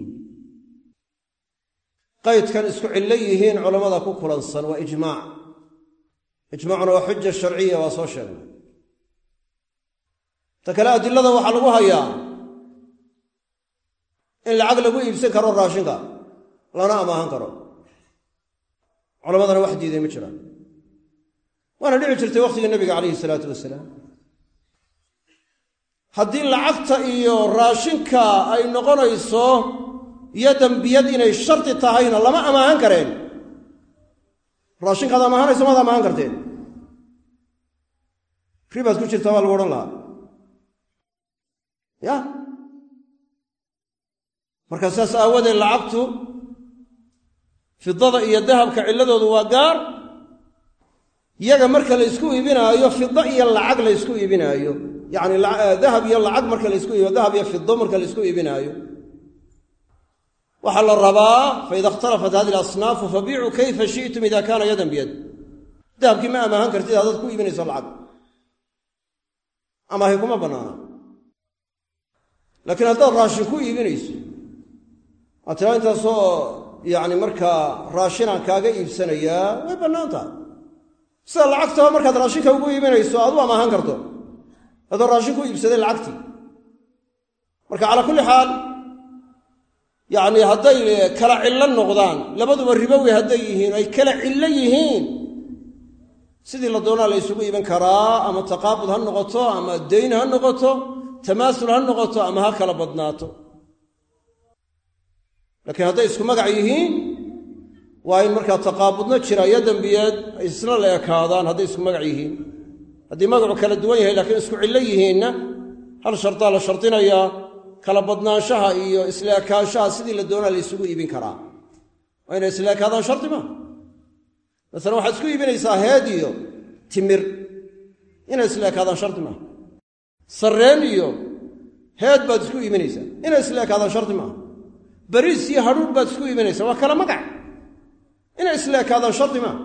qaydkan isku cillo yihiin culammada ku kulansan waa ijmaac ijmaacuna waa xuja sharciya waa soo sheegnay. Ta kale adilada waxaa lagu hayaa in lacag lagu iibsan karo raashinka lana amaahan karo. Culamadana wax diiday ma jiraan. Waana dhici jirtay wakhtigii nabiga calayhi salaatu wasalaam. Haddii lacagta iyo raashinka ay noqonayso iyo dembiyad inay shardi tahayna lama amaahan kareen raashinkaad amaahanayso maad amaahan karteen. Ribaad ku jirtaa baa lagu odhan lahaa ya? Marka saas aawadeed lacagtu fidada iyo dahabka cilladoodu waa gaar. Yaga marka la ysku iibinaayo fida iyo lacag la ysku iibinaayo. Yacni dahab iyo lacag marka la ysku iib dahab iyo fido marka la ysku iibinaayo waxaa la rabaa faida ikhtalafat hadi alasnaafu fabiicuu kayfa shi'tum ida kaana yadan biyad dahabkii ma amaahan kartid haddaad ku iibinayso lacag. Amaahi kuma bannaana laakiin haddaad raashin ku iibinayso waad tiraa intaasoo yacni markaa raashinaan kaaga iibsanayaa way bannaan tahay. Sida lacagtaba markaad raashinka ugu iibinayso aad u amaahan karto. Adoo raashin ku iibsaday lacagtii. Marka calaa kulli xaal yacni hadday kala cillo noqdaan labaduba ribowi hadday yihiin ay kala cillo yihiin. Sidii la doonaa la ysugu iibin karaa ama taqaabud ha noqoto ama dayn ha noqoto tamaasul ha noqoto ama ha kala badnaato. Laakiin hadday isku magac yihiin waa in markaa taqaabudna jira iyo dembiyeed ay isna la ekaadaan hadday isku magac yihiin. Haddii magacu kala duwan yahay laakiin isku cillo yihiinna hal shartaa la shardinayaa kala badnaanshaha iyo isla ekaanshaha sidii la doonaa la ysugu iibin karaa. Waa inay isla ekaadaan shardi maa masalan waxaad isku iibinaysaa heed iyo timir. Inay isla ekaadaan shardi maaha sarreen iyo heed baad isku iibinaysaa. Inay isla ekaadaan shardi maaha bariis iyo hadhuudh baad isku iibinaysaa. Waa kala magac. Inay isla ekaadaan shardi maaha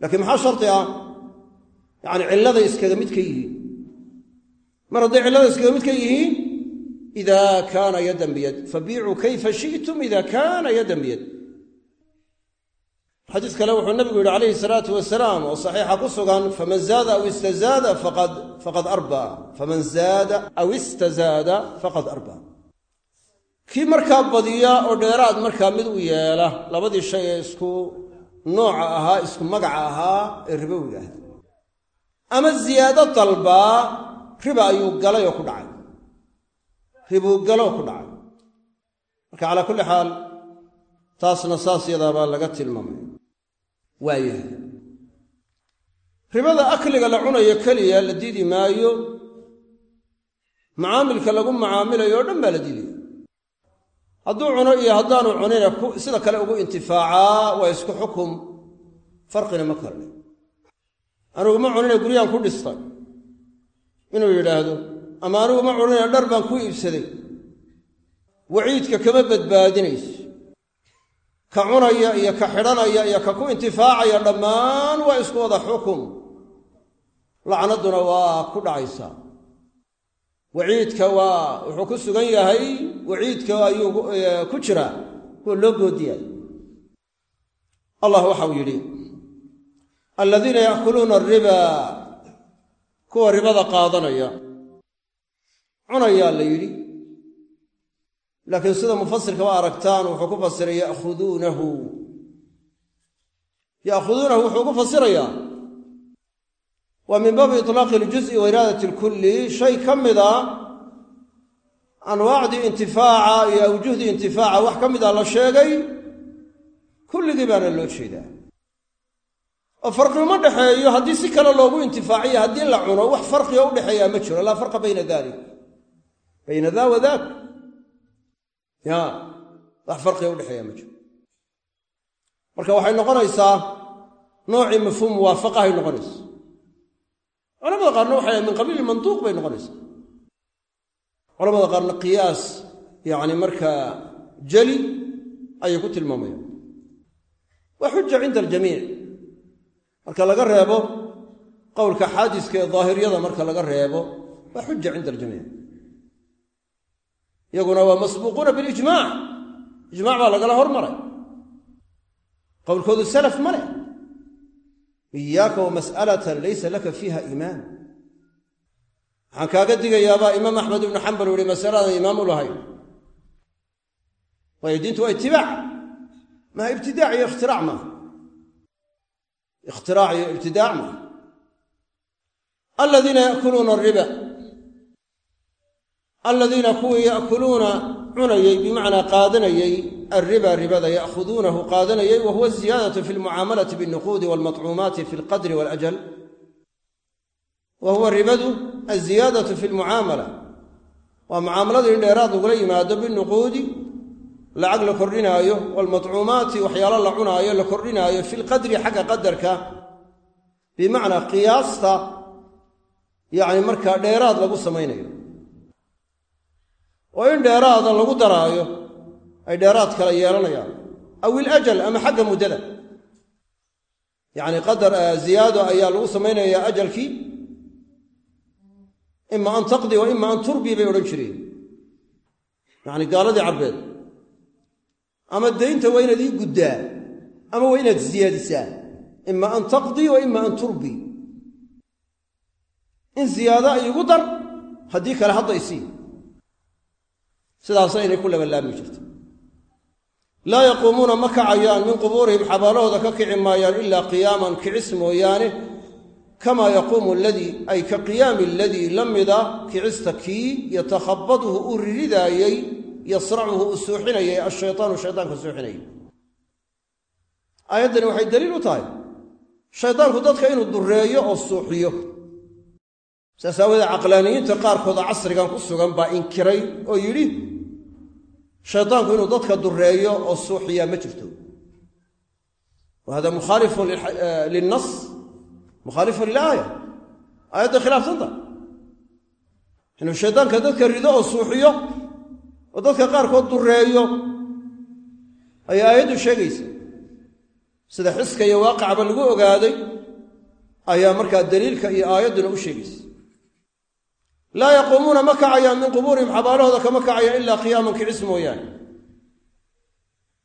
laakiin maxaa shardi ah? Yacani cilladay iskaga mid yihiin. Mar hadday cillada iskaga mid ka yihiin ida kaana yadan biyad fabiicuu kayfa shi'tum ida kaana yadan biyad xadiis kale wuxuu nabigu yidhi calayhi salaatu wasalaam oo saxiixa ku sugan faman zaada aw istazaada faqad arba faman zaada aw istazaada faqad arba kii markaa badiya oo dheeraad markaa mid u yeela labadii shay ee isku nooca ahaa isku magaca ahaa ee ribowiga ama ziyaado dalbaa riba ayuu galay oo ku dhacay ribuu galoo ku dhacay. Marka calaa kulli xaal taasna saas yadaabaa laga tilmaamay. Waayahay. Ribada akliga la cunayo keliya la diidi maayo macaamilka lagu macaamilayo o dhan baa la diidaya hadduu cuno iyo haddaanu cunina sida kale ugu intifaacaa waa isku xukum farqina ma kale anigu ma cunina guryaan ku dhistay. Inuu yidhaahdo ama anigu ma cunina dhar baan ku iibsaday. Waciidka kama badbaadinayso. Ka cunaya iyo ka xidhanaya iyo ka ku intifaacaya dhammaan waa isku wada xukum. Lacnadduna waa ku dhacaysaa waciidka waa wuxuu ku sugan yahay waciidka ayuu ku jiraa kuwa loo goodiyaay allah waxau yidhi aladiina yaakuluuna ariba kuwa ribada qaadanaya cunayaa la yidhi. Laakiin sida mufasirka wa aragtaan wuxuu ku fasiray ya'khuduunahu. Ya'khuduunahu wuxuu ku fasirayaa waa min baabi itlaaqi iljuzi wa iraadati lkulli shay ka mida anwaacdii intifaaca iyo awjuhdii intifaaca wax ka mida la sheegay kulligii baana loo jeedaa. Oo farqi uma dhexeeyo haddii si kale loogu intifaaciyo haddii la cuno wax farqiga u dhexeeyaa ma jiro laa farqa bayna dalik bayna daa wa daak ya wax farqiga udhexeeyaa ma jiro marka waxay noqonaysaa noocii mafhuum muwaafaqahay noqonaysa culamada qaarna waxay min qabiili mantuuq bay noqonaysaa culamada qaarna qiyaas yacni markaa jeli ayay ku tilmaamayaan waa xuja cinda aljamiic marka laga reebo qowlka xaadiska ee daahiriyada marka laga reebo waa xuja cinda aljamiic iyaguna waa masbuuquuna bilijmaac ijmac baa lagala hormaray. Qowlkoodu salaf ma leh. Iyaaka wa laysa laka fiiha iimaan. Waxaan kaaga digayaabaa imaam axmed ibnu xambal u masaladan imaam u lahayn. Waayo diintu waa itibaac. Maha ibtidaac iyo ikhtirac maaha ikhtirac iyo ibtidaac maaha aladiina yaakuluuna ariba aladiina kuwii yaakuluuna cunayey bimacnaa qaadanayey alriba ribada ya'khuduunahu qaadanayey wa huwa fi lmucaamalati bialnuquudi walmaطcuumaati fi alqadri walajal wa huwa ribadu alziyaadatu fi lmucaamala waa mucaamalada in dheeraad lagula yimaado binuquudi lacag la kordhinaayo waalmaطcuumaati waxyaalo la cunaayo la kordhinaayo fi lqadri xagga qadarka. Bimacnaa qiyaasta yacni markaa dheeraad lagu samaynayo oo in dheeraada lagu daraayo ay dheeraad kala yeelanayaan. Aw ilajal ama xagga muddada. Yacni qadar ziyaado ayaa lagu samaynayaa ajalkii. Ima an taqdi wa ima an turbi bay odhan jireen. Yacni gaaladii carbeed. Ama daynta waa inaad ii guddaa ama waa inaad ziyaadisaa. Ima an taqdi wa ima an turbi. In ziyaada iigu dar haddii kale hadda isii sidaasa inay ku labalaabmi jirto laa yaquumuuna ma kacayaan min qubuurihim xabaalahooda ka kici maayaan ilaa qiyaaman kicis mooyaane kamaa yaquumu aladii ay ka qiyaami aladii la mida kicista kii yatakhabaduhu uu riridaayey yasracuhu uu suuxinayay ashaytaanu shaydaanka suuxinayay. Aayaddani waxay daliil u tahay. Shaydaanku dadka inuu dureeyo oo suuxiyo saas aawoodee caqlaaniyiinta qaarkooda casrigan ku sugan baa inkiray oo yidhi shaydaanku inuu dadka dureeyo oo suuxiyaa ma jirto. Wa hada mukhaalifun lilnas mukhaalifun lilaaya. Aayadday khilaafsanta. Inuu shaydaanka dadka rido oo suuxiyo oo dadka qaarkood dureeyo ayay aayaddu sheegaysa. Sida xiska iyo waaqicba lagu ogaaday ayaa markaa daliilka iyo aayadduna u sheegaysa laa yaquumuuna ma kacayaan min qubuurihim xabaalahooda kama kacayaan ilaa qiyaaman kicis mooyaane.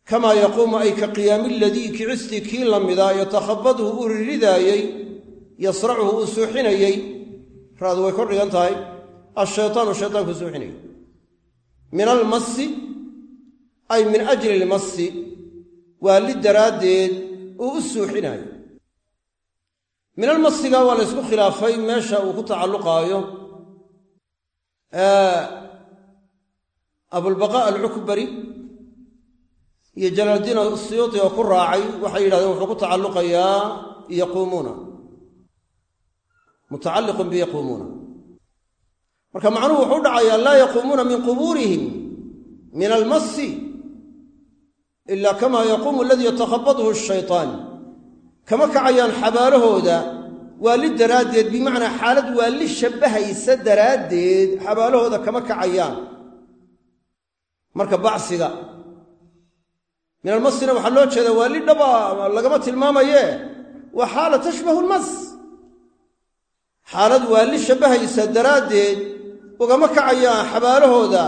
Kamaa yaquumu ay ka qiyaami ladii kicistii kii la mida yatakhabadhu uu riridaayey yasracuhu uu suuxinayey. Raadu way kor dhigan tahay. Ashaytaanu shaytaanku suuxinayay min almasi ay min ajli ilmasi waa li daraaddeed uu u suuxinaayo. Min almasiga waa la ysku khilaafay meesha uu ku tacalluqaayo abulbaqa alcukbari iyo jalaaldiin asiyuuti oo ku raacay waxay yidhahdeen wuxuu ku tacalluqayaa yaquumuuna. Mutacalliqun biyaquumuuna marka macnuhu wuxuu dhacayaa laa yaquumuuna min qubuurihim min almasi ila kama yaquumu aladii yatakhabadhu shaytaan kama kacayaan xabaalahooda waali daraaddeed bimacnaa xaalad waali shabbahaysa daraaddeed xabaalahooda kama kacayaan. Marka bacsiga. Min almasina waxaa loo jeedaa waali dhaba lagama tilmaamaye. Waa xaala tashbahu lmas. Xaalad waali shabbahaysa daraaddeed ugama kacayaan xabaalahooda.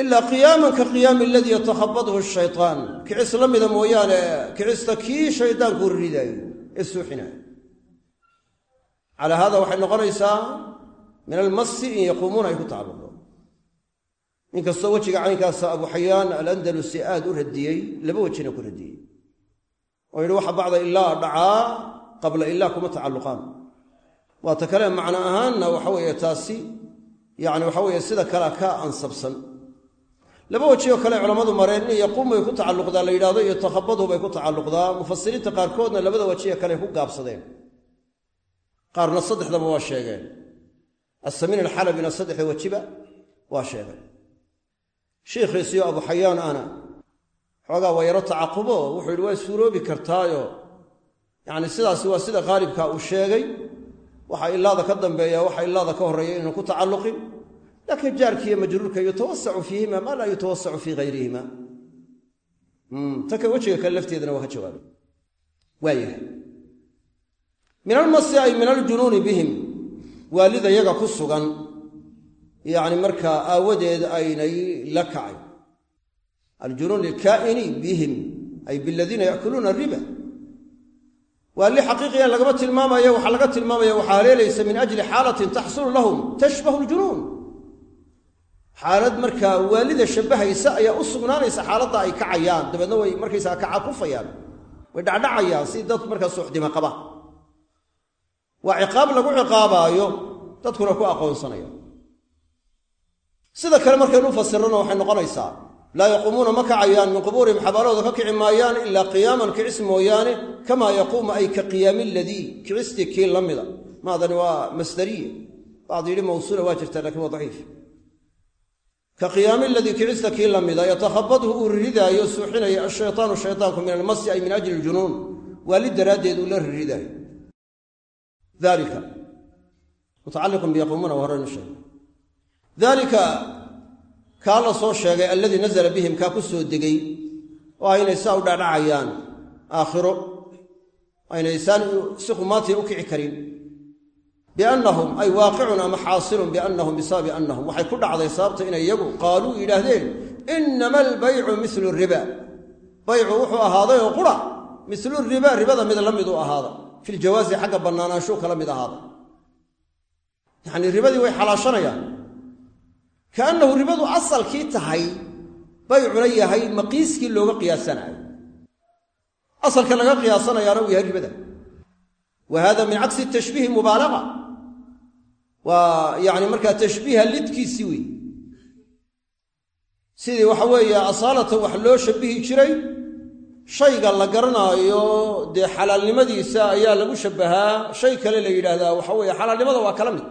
Ilaa qiyaaman ka qiyaami aladii yatakhabadhu shaytaan. Kicis la mida mooyaane kicista kii shaydaanku ridaayo ee suuxinaayo calaa haada waxay noqonaysaa min almasi in yaquumuuna ay ku tacalluqdo. Inkastoo wejiga caynkaasa abu xayaan alandalusi aad u radiyey laba wejina ku radiyey. Oo yidhi waxa bacda ilaa dhacaa qabla ilaa kuma tacalluqaan. Waa ta kale macno ahaanna waxa weeye taasi yacni waxa weeye sida kalea ka ansabsan. Laba wejiyoo kale culammadu mareen in yaquum bay ku tacalluqdaa la yidhahdo iyo takhabadhu bay ku tacalluqdaa. Mufasiriinta qaarkoodna labada wejiya kale ku gaabsadeen qaarna saddexdaba waa sheegeen. Assamiin alxalabina saddexda wejiba waa sheegay shiikhiisiyo abu xayaan ana xoogaa waa yaro tacaqubo wuxuu yidhi waa suuroobi kartaayo. Yacni sidaasi waa sida qaalibka uu sheegay. Waxa ilaada ka dambeeya waxa ilaada ka horreeya inaynu ku tacalluqin. Laakiin jaarkiiyo majruurka yutawasacu fiihima maa laa yutawasacu fii hayrihima taka wejiga kale lafteedana waa ka jawaabay. Waayahay min almasi ay min aljunuuni bihim. Waalida yaga ku sugan. Yacni markaa aawadeed aynay la kacay. Aljunuun ilkaa'ini bihim ay biladiina ya'kuluuna riba. Waali xaqiiqiyan lagama tilmaamayo waxaa laga tilmaamaya waxaa haleelaysa min ajli xaalatin taxsulu lahum tashbahu ljunuun xaalad markaa waalida shabbahaysa ayaa u sugnaanaysa xaaladda ay kacayaan. Dabeedna way markaysaa kaca kufayaan way dhacdhacayaan si dad markaa suuxdima qaba waa ciqaab lagu ciqaabaayo dadkuna ku aqoonsanaya sida kale markaynu u fasirrana waxay noqonaysaa laa yaquumuuna ma kacayaan min qubuurihim xabaalahooda ka kici maayaan ilaa qiyaaman kicis mooyaane kamaa yaquumu ay ka qiyaami ladii kicistii kii la mida. Maadani waa masdariye. Bacd yidhi mawsuula waa jirtaa lakiin waa daciif. Ka qiyaami ladii kicista kii la mida yatakhabadhu uu riridaayo suuxinaya ashaytaanu shaytaanku min almasi ay min ajli ljunuun waali daraaddeed uu la riridaayo dalika mutacalliqun biyaquumuuna waa horeynu sheegay dalika kaa la soo sheegay alladii nazala bihim kaa ku soo degay oo aynay saa u dhacdhacayaan aakhiro aynaysaan si qumaatiya u kici karin biannahum ay waaqicun ama xaasilun biannahum bisababi annahum waxay ku dhacday sababta inay iyagu qaaluu yidhaahdeen innama albaycu milu riba baycu wuxuu ahaaday oo qura milu riba ribada mid la mid u ahaada filjawaazi xagga bannaanaanshuu kala mid ahaada. Yacnii ribadii way xalaashanayaan. Kaannahu ribadu asalkii tahay baycuna yahay maqiiskii looga qiyaasanaayo asalka laga qiyaasanayaana uu yahay ribada. Wa hada min cagsi tashbiihi mubaalaga waa yacni markaa tashbiiha lidkiisii wey sidii waxa weeye asaalatan wax loo shabihi jiray shayga la garanaayo dee xalaalnimadiisa ayaa lagu shabbahaa. Shay kale la yidhaahdaa waxa weeye xalaalnimada waa kala mid.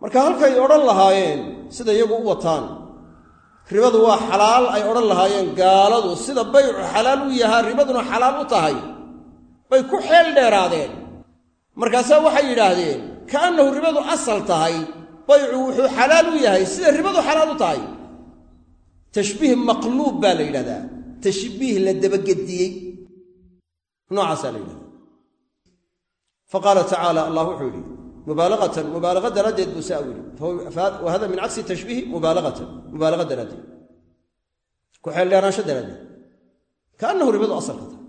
Marka halkay odhan lahaayeen sida iyagu u wataan ribadu waa xalaal ay odhan lahaayeen gaaladu sida baycu xalaal u yahaa ribaduna xalaal u tahay bay ku xeel dheeraadeen. Markaasaa waxay yidhaahdeen kaannahu ribadu asal tahay baycu wuxuu xalaal u yahay sida ribadu xalaal u tahay. Tashbiih maqluub baa la yidhahdaa tashbiih la dabagediyey. Noocaasaa la yidhahdaa fa qaala tacaala allah wuxuu yidhi mubaalagatan mubaalaga daraaddeed buu saa yidhi wa hada min cagsi tashbiihi mubaalagatan mubaalaga daraaddeed. Ku xeeldheeraansho daraaddeed. Kaannahu ribadu asalka tahay.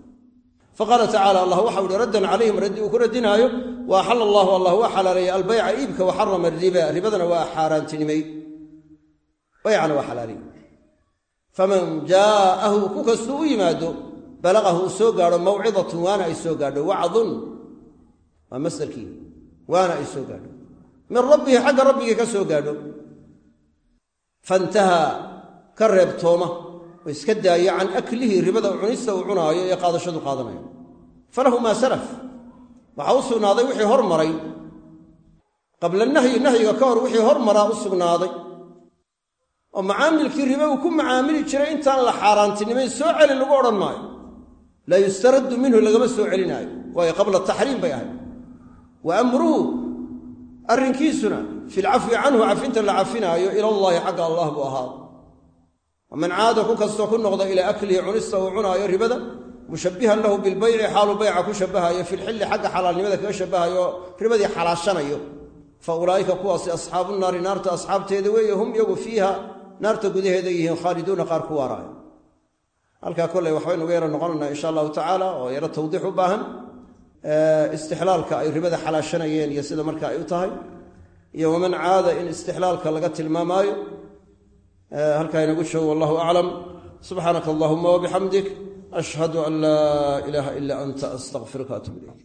Faqaala tacaala allah waxau ihi raddan calayhim raddi uu ku radinaayo wa axala allahu allah waa xalaaleeyey albayca iibka wa xarama ribadana waa xaaraantinimay baycana waa faman jaa'ahu ku kastuu u yimaado balaqahu uu soo gaadho mawcidatun waana ay soo gaadho wacdun waa masdarkii waana ay soo gaadho min rabbihi xagga rabbigii ka soo gaadho fantahaa ka reebtooma oo iska daaya can aklihi ribada cunista uu cunaayo ee qaadashadu qaadanayo falahu maa salaf waxaa u sugnaaday wixii hormaray qabla nahyi nahyiga ka hor wixii hormaraa u sugnaaday oo macaamilkii ribe uu ku macaamili jiray intaan la xaaraantinimayn soo celin lagu odhan maayo. Laa yustaraddu minhu lagama soo celinaayo waayo qabla taxriim bay ahayd. Wa amruhu arrinkiisuna fi lcafwi canhu cafinta la cafinaayo ilallaahi xagga allah buu ahaado waman caada ku kastoo ku noqda ilaa aklihi cunista uu cunaayo ribada mushabbihan lahu bilbayci xaaluu bayca ku shabahayo filxilli xagga xalaalnimada kaga shabahayo ribadii xalaashanayo. Fa ulaa'ika kuwaasi asxaabu naari naarta asxaabteeda weeye hum iyagu fiiha naarta gudaheeda yihiin khaaliduuna qaar ku waaraayo. Halkaa kolley waxbaynuga yaro noqonaynaa insha allahu tacaala oo yaro tawdiix u baahan istixlaalka ay ribada xalaashanayeen iyo sida marka ay u tahay iyo waman caada in istixlaalka laga tilmaamaayo halkaa inagu joogo wallahu aclam. Subxaanaka allahuma wabixamdik ashhadu an laa ilaaha ila anta astaqfiruka atub ilayk